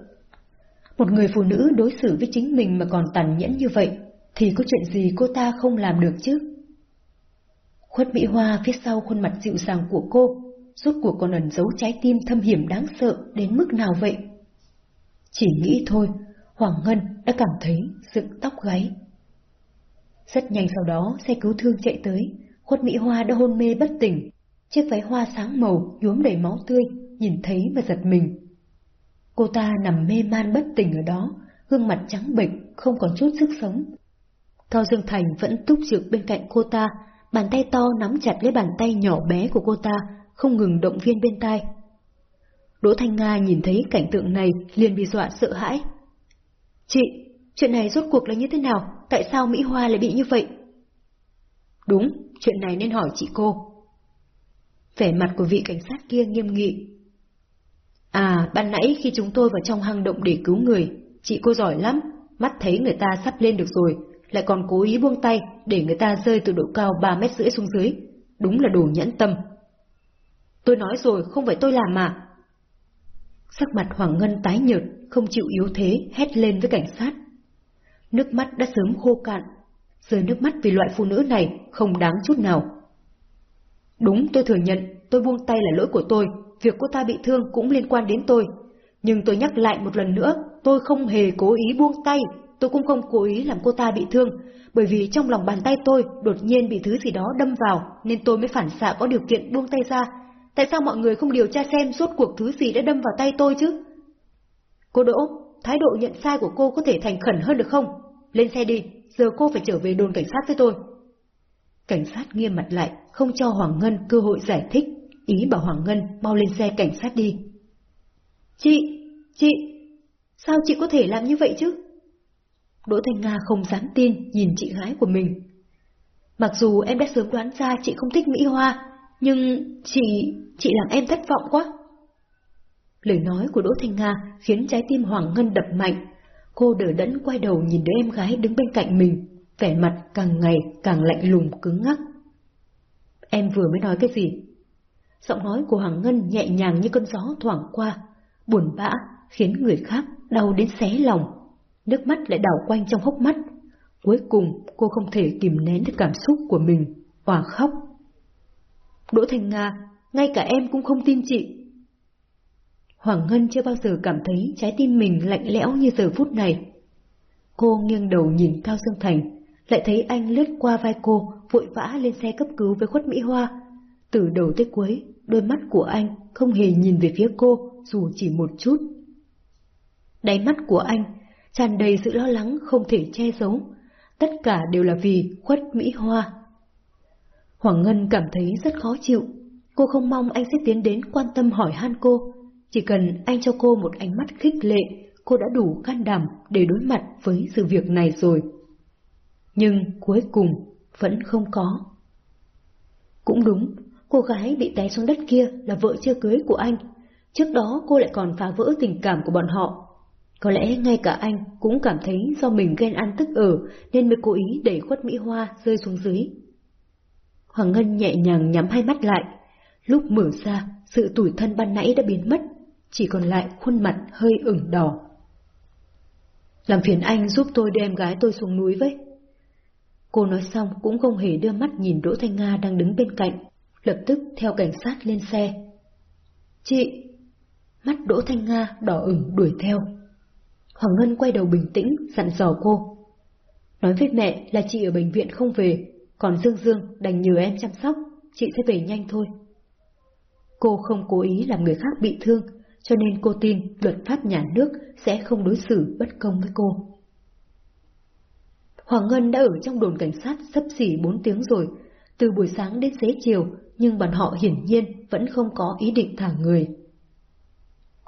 Một người phụ nữ đối xử với chính mình mà còn tàn nhẫn như vậy, thì có chuyện gì cô ta không làm được chứ? Khuất Mỹ Hoa phía sau khuôn mặt dịu dàng của cô, rốt cuộc còn ẩn giấu trái tim thâm hiểm đáng sợ đến mức nào vậy? Chỉ nghĩ thôi, Hoàng Ngân đã cảm thấy dựng tóc gáy. Rất nhanh sau đó, xe cứu thương chạy tới, khuất Mỹ Hoa đã hôn mê bất tỉnh. Chiếc váy hoa sáng màu, nhuốm đầy máu tươi, nhìn thấy mà giật mình. Cô ta nằm mê man bất tỉnh ở đó, gương mặt trắng bệch, không còn chút sức sống. Cao Dương Thành vẫn túc trực bên cạnh cô ta, bàn tay to nắm chặt lấy bàn tay nhỏ bé của cô ta, không ngừng động viên bên tai. Đỗ Thanh Nga nhìn thấy cảnh tượng này liền bị dọa sợ hãi. Chị, Chuyện này rốt cuộc là như thế nào? Tại sao Mỹ Hoa lại bị như vậy? Đúng, chuyện này nên hỏi chị cô. Vẻ mặt của vị cảnh sát kia nghiêm nghị. À, ban nãy khi chúng tôi vào trong hang động để cứu người, chị cô giỏi lắm, mắt thấy người ta sắp lên được rồi, lại còn cố ý buông tay để người ta rơi từ độ cao 3 mét rưỡi xuống dưới. Đúng là đồ nhẫn tâm. Tôi nói rồi, không phải tôi làm mà. Sắc mặt Hoàng Ngân tái nhợt, không chịu yếu thế, hét lên với cảnh sát. Nước mắt đã sớm khô cạn, rơi nước mắt vì loại phụ nữ này không đáng chút nào. Đúng, tôi thừa nhận, tôi buông tay là lỗi của tôi, việc cô ta bị thương cũng liên quan đến tôi. Nhưng tôi nhắc lại một lần nữa, tôi không hề cố ý buông tay, tôi cũng không cố ý làm cô ta bị thương, bởi vì trong lòng bàn tay tôi đột nhiên bị thứ gì đó đâm vào, nên tôi mới phản xạ có điều kiện buông tay ra. Tại sao mọi người không điều tra xem suốt cuộc thứ gì đã đâm vào tay tôi chứ? Cô Đỗ, thái độ nhận sai của cô có thể thành khẩn hơn được không? Lên xe đi, giờ cô phải trở về đồn cảnh sát với tôi. Cảnh sát nghiêm mặt lại, không cho Hoàng Ngân cơ hội giải thích, ý bảo Hoàng Ngân mau lên xe cảnh sát đi. Chị, chị, sao chị có thể làm như vậy chứ? Đỗ Thanh Nga không dám tin nhìn chị gái của mình. Mặc dù em đã sớm đoán ra chị không thích Mỹ Hoa, nhưng chị, chị làm em thất vọng quá. Lời nói của Đỗ Thanh Nga khiến trái tim Hoàng Ngân đập mạnh. Cô đỡ đẫn quay đầu nhìn đứa em gái đứng bên cạnh mình, vẻ mặt càng ngày càng lạnh lùng cứng ngắc. Em vừa mới nói cái gì? Giọng nói của Hoàng Ngân nhẹ nhàng như cơn gió thoảng qua, buồn bã, khiến người khác đau đến xé lòng. Nước mắt lại đảo quanh trong hốc mắt. Cuối cùng cô không thể kìm nén được cảm xúc của mình, hòa khóc. Đỗ Thành Nga, ngay cả em cũng không tin chị. Hoàng Ngân chưa bao giờ cảm thấy trái tim mình lạnh lẽo như giờ phút này. Cô nghiêng đầu nhìn Cao Dương Thành, lại thấy anh lướt qua vai cô, vội vã lên xe cấp cứu với khuất Mỹ Hoa. Từ đầu tới cuối, đôi mắt của anh không hề nhìn về phía cô dù chỉ một chút. Đáy mắt của anh tràn đầy sự lo lắng không thể che giấu, tất cả đều là vì khuất Mỹ Hoa. Hoàng Ngân cảm thấy rất khó chịu, cô không mong anh sẽ tiến đến quan tâm hỏi han cô, chỉ cần anh cho cô một ánh mắt khích lệ, cô đã đủ can đảm để đối mặt với sự việc này rồi. Nhưng cuối cùng vẫn không có. Cũng đúng, cô gái bị té xuống đất kia là vợ chưa cưới của anh. Trước đó cô lại còn phá vỡ tình cảm của bọn họ. Có lẽ ngay cả anh cũng cảm thấy do mình ghen ăn tức ở nên mới cố ý đẩy khuất Mỹ Hoa rơi xuống dưới. Hoàng Ngân nhẹ nhàng nhắm hai mắt lại. Lúc mở ra, sự tủi thân ban nãy đã biến mất, chỉ còn lại khuôn mặt hơi ửng đỏ. Làm phiền anh giúp tôi đưa em gái tôi xuống núi với. Cô nói xong cũng không hề đưa mắt nhìn Đỗ Thanh Nga đang đứng bên cạnh, lập tức theo cảnh sát lên xe. Chị! Mắt Đỗ Thanh Nga đỏ ửng đuổi theo. Hoàng Ngân quay đầu bình tĩnh, dặn dò cô. Nói với mẹ là chị ở bệnh viện không về, còn Dương Dương đành nhờ em chăm sóc, chị sẽ về nhanh thôi. Cô không cố ý làm người khác bị thương, cho nên cô tin luật pháp nhà nước sẽ không đối xử bất công với cô. Hoàng Ngân đã ở trong đồn cảnh sát sắp xỉ 4 tiếng rồi, từ buổi sáng đến xế chiều, nhưng bọn họ hiển nhiên vẫn không có ý định thả người.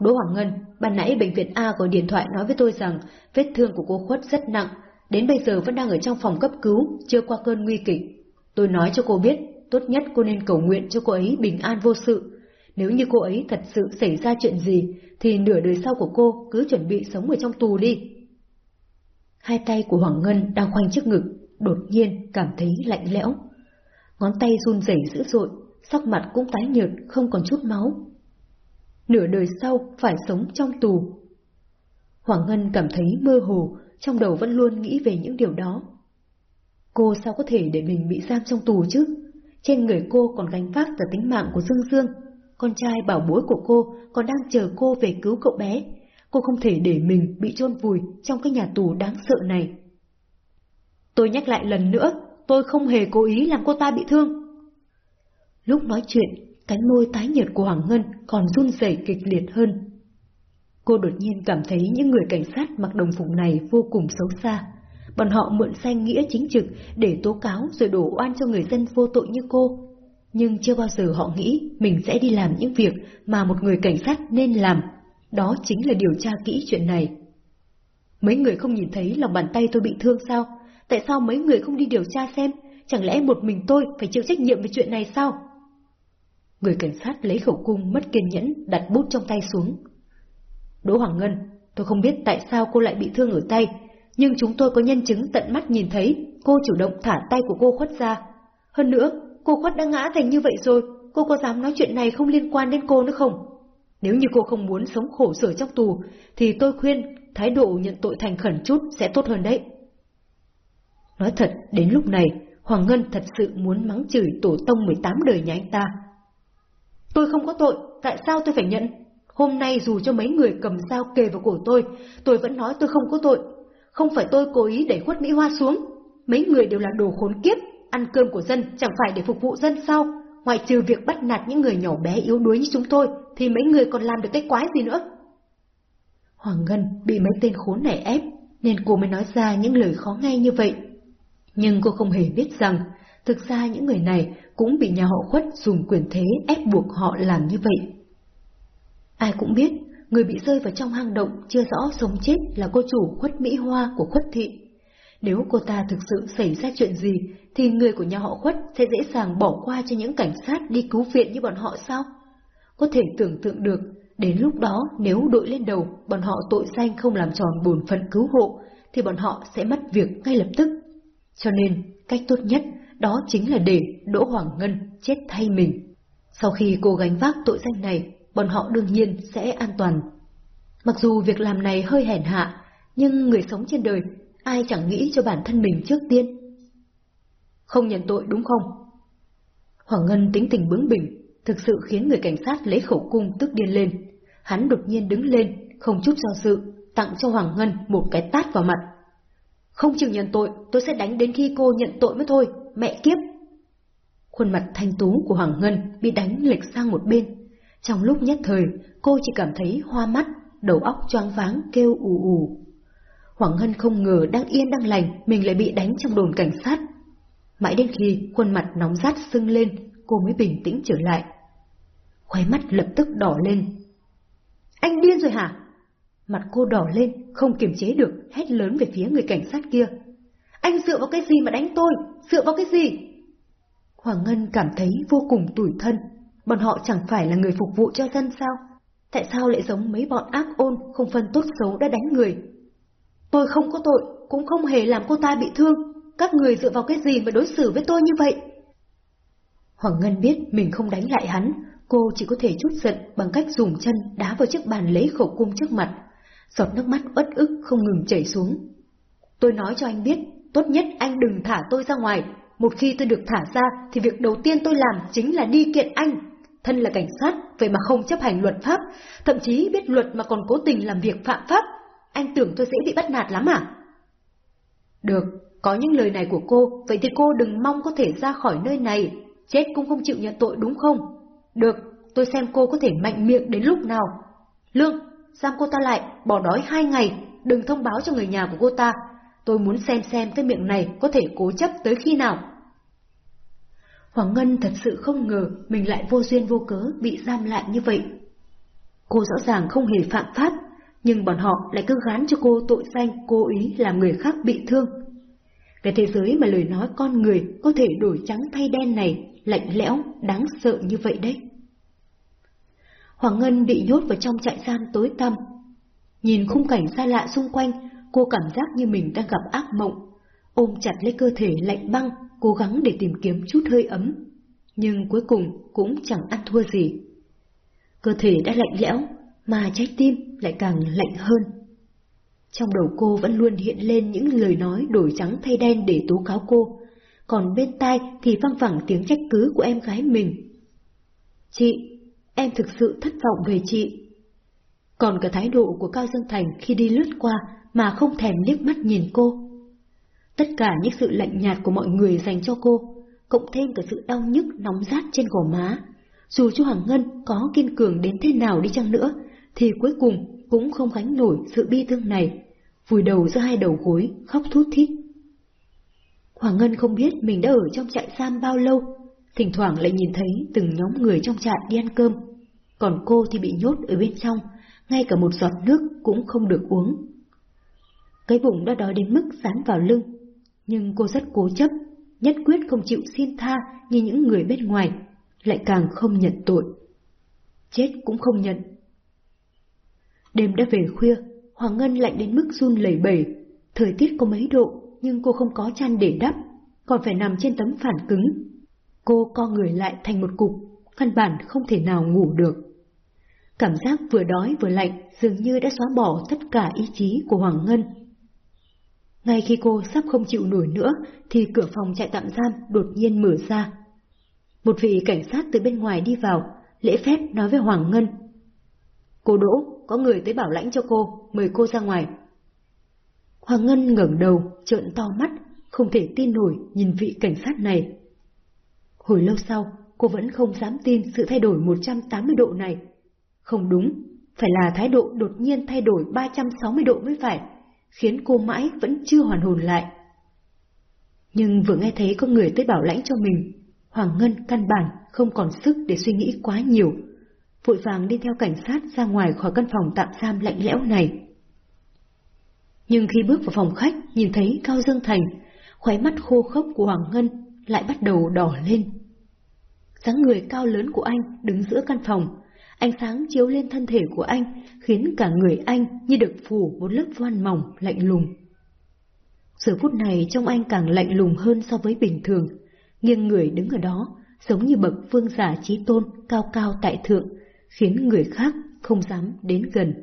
Đỗ Hoàng Ngân, ban nãy bệnh viện A gọi điện thoại nói với tôi rằng vết thương của cô Khuất rất nặng, đến bây giờ vẫn đang ở trong phòng cấp cứu, chưa qua cơn nguy kịch. Tôi nói cho cô biết, tốt nhất cô nên cầu nguyện cho cô ấy bình an vô sự. Nếu như cô ấy thật sự xảy ra chuyện gì, thì nửa đời sau của cô cứ chuẩn bị sống ở trong tù đi. Hai tay của Hoàng Ngân đang khoanh trước ngực, đột nhiên cảm thấy lạnh lẽo. Ngón tay run rẩy dữ dội, sắc mặt cũng tái nhợt, không còn chút máu. Nửa đời sau phải sống trong tù. Hoàng Ngân cảm thấy mơ hồ, trong đầu vẫn luôn nghĩ về những điều đó. Cô sao có thể để mình bị giam trong tù chứ? Trên người cô còn gánh vác cả tính mạng của Dương Dương. Con trai bảo bối của cô còn đang chờ cô về cứu cậu bé. Cô không thể để mình bị chôn vùi trong cái nhà tù đáng sợ này. Tôi nhắc lại lần nữa, tôi không hề cố ý làm cô ta bị thương. Lúc nói chuyện, cánh môi tái nhợt của Hoàng Ngân còn run rẩy kịch liệt hơn. Cô đột nhiên cảm thấy những người cảnh sát mặc đồng phục này vô cùng xấu xa. Bọn họ mượn danh nghĩa chính trực để tố cáo rồi đổ oan cho người dân vô tội như cô. Nhưng chưa bao giờ họ nghĩ mình sẽ đi làm những việc mà một người cảnh sát nên làm. Đó chính là điều tra kỹ chuyện này. Mấy người không nhìn thấy lòng bàn tay tôi bị thương sao? Tại sao mấy người không đi điều tra xem? Chẳng lẽ một mình tôi phải chịu trách nhiệm về chuyện này sao? Người cảnh sát lấy khẩu cung mất kiên nhẫn đặt bút trong tay xuống. Đỗ Hoàng Ngân, tôi không biết tại sao cô lại bị thương ở tay, nhưng chúng tôi có nhân chứng tận mắt nhìn thấy cô chủ động thả tay của cô khuất ra. Hơn nữa, cô khuất đã ngã thành như vậy rồi, cô có dám nói chuyện này không liên quan đến cô nữa không? Nếu như cô không muốn sống khổ sở trong tù, thì tôi khuyên thái độ nhận tội thành khẩn chút sẽ tốt hơn đấy. Nói thật, đến lúc này, Hoàng Ngân thật sự muốn mắng chửi tổ tông 18 đời nhà anh ta. Tôi không có tội, tại sao tôi phải nhận? Hôm nay dù cho mấy người cầm dao kề vào cổ tôi, tôi vẫn nói tôi không có tội. Không phải tôi cố ý đẩy khuất Mỹ Hoa xuống. Mấy người đều là đồ khốn kiếp, ăn cơm của dân chẳng phải để phục vụ dân sao? Ngoài trừ việc bắt nạt những người nhỏ bé yếu đuối như chúng tôi, thì mấy người còn làm được cái quái gì nữa? Hoàng Ngân bị mấy tên khốn này ép, nên cô mới nói ra những lời khó nghe như vậy. Nhưng cô không hề biết rằng, thực ra những người này cũng bị nhà họ khuất dùng quyền thế ép buộc họ làm như vậy. Ai cũng biết, người bị rơi vào trong hang động chưa rõ sống chết là cô chủ khuất Mỹ Hoa của khuất thị. Nếu cô ta thực sự xảy ra chuyện gì, thì người của nhà họ khuất sẽ dễ dàng bỏ qua cho những cảnh sát đi cứu viện như bọn họ sao? Có thể tưởng tượng được, đến lúc đó nếu đội lên đầu bọn họ tội danh không làm tròn bổn phận cứu hộ, thì bọn họ sẽ mất việc ngay lập tức. Cho nên, cách tốt nhất đó chính là để Đỗ Hoàng Ngân chết thay mình. Sau khi cô gánh vác tội danh này, bọn họ đương nhiên sẽ an toàn. Mặc dù việc làm này hơi hèn hạ, nhưng người sống trên đời, ai chẳng nghĩ cho bản thân mình trước tiên. Không nhận tội đúng không? Hoàng Ngân tính tình bướng bỉnh, thực sự khiến người cảnh sát lấy khẩu cung tức điên lên. Hắn đột nhiên đứng lên, không chút do dự, tặng cho Hoàng Ngân một cái tát vào mặt. Không chịu nhận tội, tôi sẽ đánh đến khi cô nhận tội mới thôi, mẹ kiếp. Khuôn mặt thanh tú của Hoàng Ngân bị đánh lệch sang một bên. Trong lúc nhất thời, cô chỉ cảm thấy hoa mắt, đầu óc choáng váng kêu ù ù. Hoàng Ngân không ngờ đang yên đang lành mình lại bị đánh trong đồn cảnh sát. Mãi đến khi khuôn mặt nóng rát sưng lên, cô mới bình tĩnh trở lại. Khóe mắt lập tức đỏ lên. Anh điên rồi hả? Mặt cô đỏ lên, không kiềm chế được, hét lớn về phía người cảnh sát kia. Anh dựa vào cái gì mà đánh tôi? Dựa vào cái gì? Hoàng Ngân cảm thấy vô cùng tủi thân. Bọn họ chẳng phải là người phục vụ cho dân sao? Tại sao lại giống mấy bọn ác ôn không phân tốt xấu đã đánh người? Tôi không có tội, cũng không hề làm cô ta bị thương. Các người dựa vào cái gì mà đối xử với tôi như vậy? Hoàng Ngân biết mình không đánh lại hắn, cô chỉ có thể chút giận bằng cách dùng chân đá vào chiếc bàn lấy khẩu cung trước mặt. Giọt nước mắt uất ức không ngừng chảy xuống. Tôi nói cho anh biết, tốt nhất anh đừng thả tôi ra ngoài. Một khi tôi được thả ra thì việc đầu tiên tôi làm chính là đi kiện anh. Thân là cảnh sát, vậy mà không chấp hành luật pháp, thậm chí biết luật mà còn cố tình làm việc phạm pháp. Anh tưởng tôi dễ bị bắt nạt lắm à? Được, có những lời này của cô, vậy thì cô đừng mong có thể ra khỏi nơi này. Chết cũng không chịu nhận tội đúng không? Được, tôi xem cô có thể mạnh miệng đến lúc nào. Lương, giam cô ta lại, bỏ đói hai ngày, đừng thông báo cho người nhà của cô ta. Tôi muốn xem xem cái miệng này có thể cố chấp tới khi nào. Hoàng Ngân thật sự không ngờ mình lại vô duyên vô cớ bị giam lại như vậy. Cô rõ ràng không hề phạm pháp, nhưng bọn họ lại cứ gán cho cô tội danh cố ý làm người khác bị thương. Cái thế giới mà lời nói con người có thể đổi trắng thay đen này lạnh lẽo, đáng sợ như vậy đấy. Hoàng Ngân bị nhốt vào trong trại giam tối tăm. Nhìn khung cảnh xa lạ xung quanh, cô cảm giác như mình đang gặp ác mộng. Ôm chặt lấy cơ thể lạnh băng, cố gắng để tìm kiếm chút hơi ấm. Nhưng cuối cùng cũng chẳng ăn thua gì. Cơ thể đã lạnh lẽo, mà trái tim lại càng lạnh hơn. Trong đầu cô vẫn luôn hiện lên những lời nói đổi trắng thay đen để tố cáo cô, còn bên tai thì văng vẳng tiếng trách cứ của em gái mình. Chị, em thực sự thất vọng về chị. Còn cả thái độ của Cao Dương Thành khi đi lướt qua mà không thèm liếc mắt nhìn cô. Tất cả những sự lạnh nhạt của mọi người dành cho cô, cộng thêm cả sự đau nhức nóng rát trên gò má. Dù chu Hoàng Ngân có kiên cường đến thế nào đi chăng nữa, thì cuối cùng cũng không gánh nổi sự bi thương này, vùi đầu giữa hai đầu gối, khóc thút thít. Hoàng Ngân không biết mình đã ở trong trại giam bao lâu, thỉnh thoảng lại nhìn thấy từng nhóm người trong trại đi ăn cơm, còn cô thì bị nhốt ở bên trong, ngay cả một giọt nước cũng không được uống. Cái bụng đã đói đến mức dán vào lưng, nhưng cô rất cố chấp, nhất quyết không chịu xin tha như những người bên ngoài, lại càng không nhận tội. Chết cũng không nhận. Đêm đã về khuya, Hoàng Ngân lạnh đến mức run lẩy bẩy, thời tiết có mấy độ nhưng cô không có chăn để đắp, còn phải nằm trên tấm phản cứng. Cô co người lại thành một cục, căn bản không thể nào ngủ được. Cảm giác vừa đói vừa lạnh dường như đã xóa bỏ tất cả ý chí của Hoàng Ngân. Ngay khi cô sắp không chịu nổi nữa, thì cửa phòng trại tạm giam đột nhiên mở ra. Một vị cảnh sát từ bên ngoài đi vào, lễ phép nói với Hoàng Ngân. Cô Đỗ, có người tới bảo lãnh cho cô, mời cô ra ngoài. Hoàng Ngân ngẩng đầu, trợn to mắt, không thể tin nổi nhìn vị cảnh sát này. Hồi lâu sau, cô vẫn không dám tin sự thay đổi 180 độ này. Không đúng, phải là thái độ đột nhiên thay đổi 360 độ mới phải, khiến cô mãi vẫn chưa hoàn hồn lại. Nhưng vừa nghe thấy có người tới bảo lãnh cho mình, Hoàng Ngân căn bản không còn sức để suy nghĩ quá nhiều, vội vàng đi theo cảnh sát ra ngoài khỏi căn phòng tạm giam lạnh lẽo này. Nhưng khi bước vào phòng khách, nhìn thấy Cao Dương Thành, khóe mắt khô khốc của Hoàng Ngân lại bắt đầu đỏ lên. dáng người cao lớn của anh đứng giữa căn phòng, ánh sáng chiếu lên thân thể của anh, khiến cả người anh như được phủ một lớp voan mỏng lạnh lùng. Giờ phút này trong anh càng lạnh lùng hơn so với bình thường, nghiêng người đứng ở đó, giống như bậc vương giả trí tôn cao cao tại thượng, khiến người khác không dám đến gần.